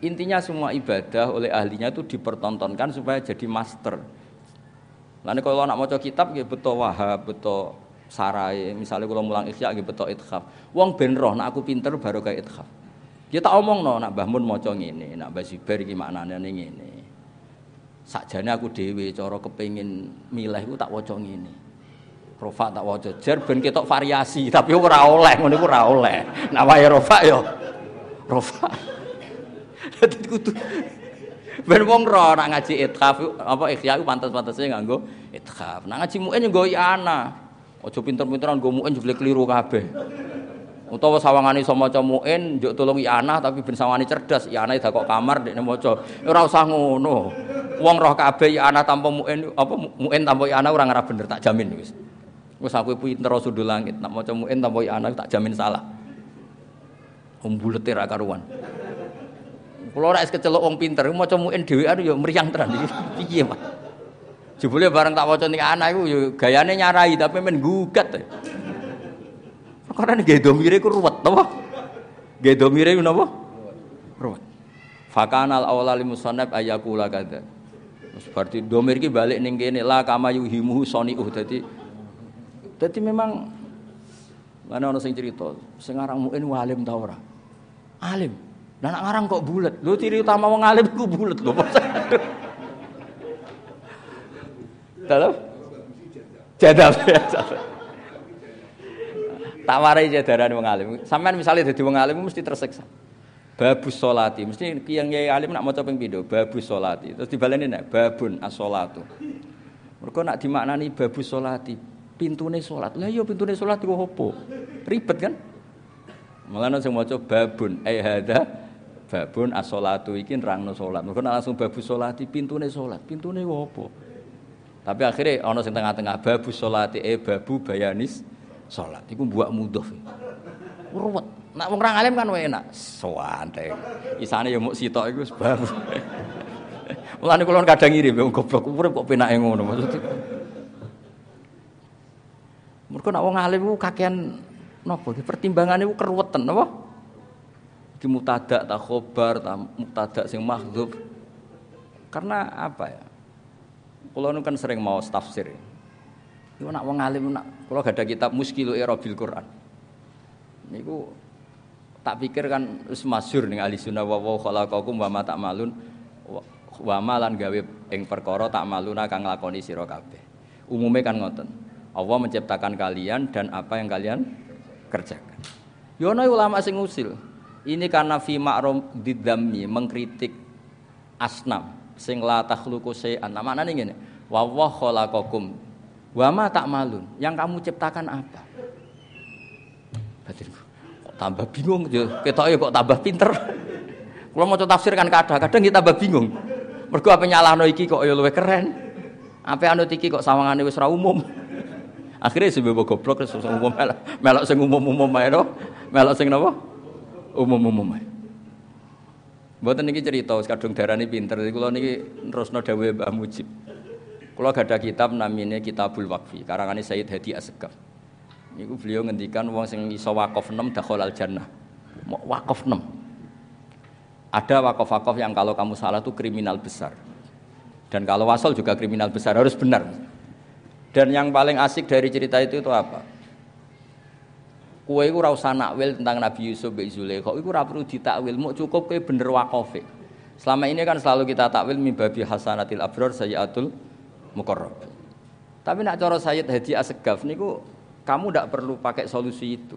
Intinya semua ibadah oleh ahlinya itu dipertontonkan supaya jadi master. Lalu kalau anak maca kitab nggih beto wahab, beto sarai, misalnya kalau mulang ikhya nggih beto idkhaf. Wong ben roh, nak aku pinter baru kayak idkhaf. Tak omong no, nak Mbah Mun maca ngene, nak Mbah Zibar iki maknane ngene. Sakjane aku dhewe cara kepengin milih iku tak waca ngene. Rofa tak waca jar ben variasi, tapi ora oleh, ngono iku ora oleh. Nak wae rofa yo rofa. Dadi kudu ben wong ro nak ngaji ithaf apa ikhya iku pantes-pantese nganggo ithaf. Nak ngaji muin yo nggo ana. Aja pinter-pinteran nggo muin jebule keliru kabeh. Utawa sawangane iso maca muin njuk tulung ianah tapi ben sawangane cerdas ianah dak kok kamar dekne maca. Ora usah ngono. Wong roh kabeh ianah tanpa muin apa muin tanpa ianah ora ngarep bener tak jamin wis. Wis aku pinter sudul langit nak maca muin tanpa ianah tak jamin salah. Umbulete ra karuan. Kula ora es kecelok wong pinter maca muin dhewe anu ya mriyang tenan. Iki piye Pak? Jebule bareng tak waca ning anak iku ya gayane nyarai tapi men gugat Karena gaya domire ku ruwet, apa? Gaya domire ku napa? Ruwet. Fakanal awla li musannaf ayakula kada. Seperti domir ki balik ning kene la kama yuhimu soniuh dadi dadi memang mana ono sing cerita, sing aran muin alim ta ora? Alim. Nak ngarang kok bulet. Lho ciri utama wong alim ku bulet lho. Dalam? Jadab. Jadab. Tak warai jadaran wong alim. Sampeyan misalnya dadi wong alim mesti tersiksa. Babus solati, mesti yang kiai alim nak maca ping pindho, babus solati. Terus dibaleni nek babun as-sholatu. Mergo nak dimaknani babus solati, pintune salat. Lah iya pintune salat iku opo? Ribet kan? Malah sing maca babun ai hadza babun as-sholatu iki nerangno salat. Mergo langsung babus solati pintune salat. Pintune opo? Tapi akhirnya ana sing tengah-tengah babus solati e babu bayanis salat iku buak mudhof. Ruwet. Nak wong ra alim kan enak. Sawante. Isane ya muk sitok iku sebab. Mulane kula kadang ngirim wong goblok urip kok penake ngono maksud. Mergo nak wong alim ku kakean napa pertimbangane ku keruwetan napa? Iki mutadak ta khobar ta mutadak sing mahdzuf. Karena apa ya? Kulo kan sering mau tafsir. Ya. Iku nak wong alim nak kula gada kitab Muskilu Irabil Quran. Niku tak pikir kan wis masyhur ning ahli sunnah wa wa khalaqakum wa ma ta'malun wa malan gawe ing perkara tak maluna kang lakoni sira kabeh. Umume kan ngoten. Allah menciptakan kalian dan apa yang kalian kerjakan. Yono ulama sing usil. Ini karena fi ma'rum didammi mengkritik asnam sing la takhluqu syai'an. Nah, maknane ngene. Wa wa khalaqakum wa ma ta'malun. Yang kamu ciptakan apa? Batinku kok tambah bingung yo. Ketoke kok tambah pinter. Kalau mau tafsir kan kadang-kadang kita tambah bingung. Mergo apa nyalahno iki kok ya luwih keren. Apa anu iki kok sawangane wis ora umum. Akhirnya mbok goblok terus umum melok, melok sing umum-umum ae no. Melok sing napa? Umum-umum ae. Mboten niki cerita kadung darani pinter. Kula niki nerusno dawuhe Mbah Mujib. Kula ada kitab namine Kitabul Waqfi, karangane Sayyid Hadi Asgaf. Niku beliau ngendikan wong sing iso wakaf 6 dakhalal jannah. Wakaf 6. Ada wakaf-wakaf yang kalau kamu salah itu kriminal besar. Dan kalau wasol juga kriminal besar, harus benar. Dan yang paling asik dari cerita itu itu apa? Kue itu rasa nakwil tentang Nabi Yusuf bin Zulaikha itu ora perlu ditakwil, mau cukup kue bener wakofe. Selama ini kan selalu kita takwil mimbabi hasanatil abror sayyatul mukarrab. Tapi nak cara Sayyid Hadi Asegaf niku kamu tidak perlu pakai solusi itu.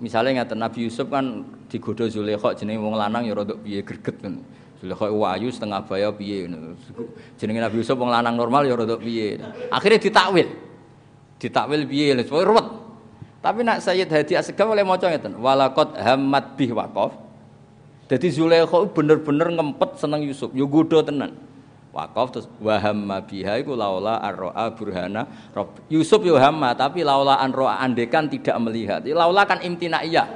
Misalnya ngata Nabi Yusuf kan digoda Zulaikha jenenge wong lanang ya rada piye greget kan. Zulaikha wayu setengah baya piye ngono. Jenenge Nabi Yusuf wong lanang normal ya rada piye. Akhirnya ditakwil. Ditakwil piye lha ruwet. Tapi nak Sayyid Hadi Asgaf oleh maca ngeten, walaqad hammat bih waqaf. Jadi Zulaikha bener-bener ngempet seneng Yusuf, yo godo tenan. Wakaf terus wahamma biha iku laula arroa burhana Rob. Yusuf yo hamma tapi laula anroa andekan tidak melihat. Laula kan imtinaiyah.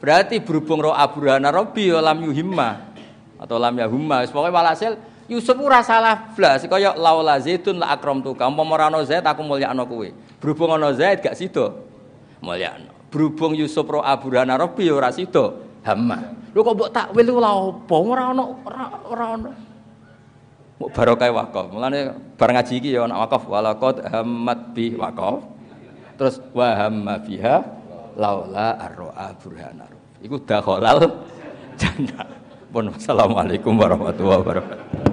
Berarti berhubung roa burhana Robbi yo lam yuhimma atau lam yahumma. Pokoke walhasil Yusuf ora salah blas. Kaya laula zaitun la akram tu kamu ana Zaid aku mulyakno kowe. Berhubung ana Zaid gak sida. Mulyakno. Berhubung Yusuf ro aburana Rabbi ora sida. Hamma. Lho kok mbok takwil lha apa ora ana ora ana Mau wakaf. Mulane bar ngaji iki ya wakaf walaqad hammat bi wakaf. Terus wa hamma biha laula arroa burhana. Iku dakhalal jannah. Assalamualaikum warahmatullahi wabarakatuh.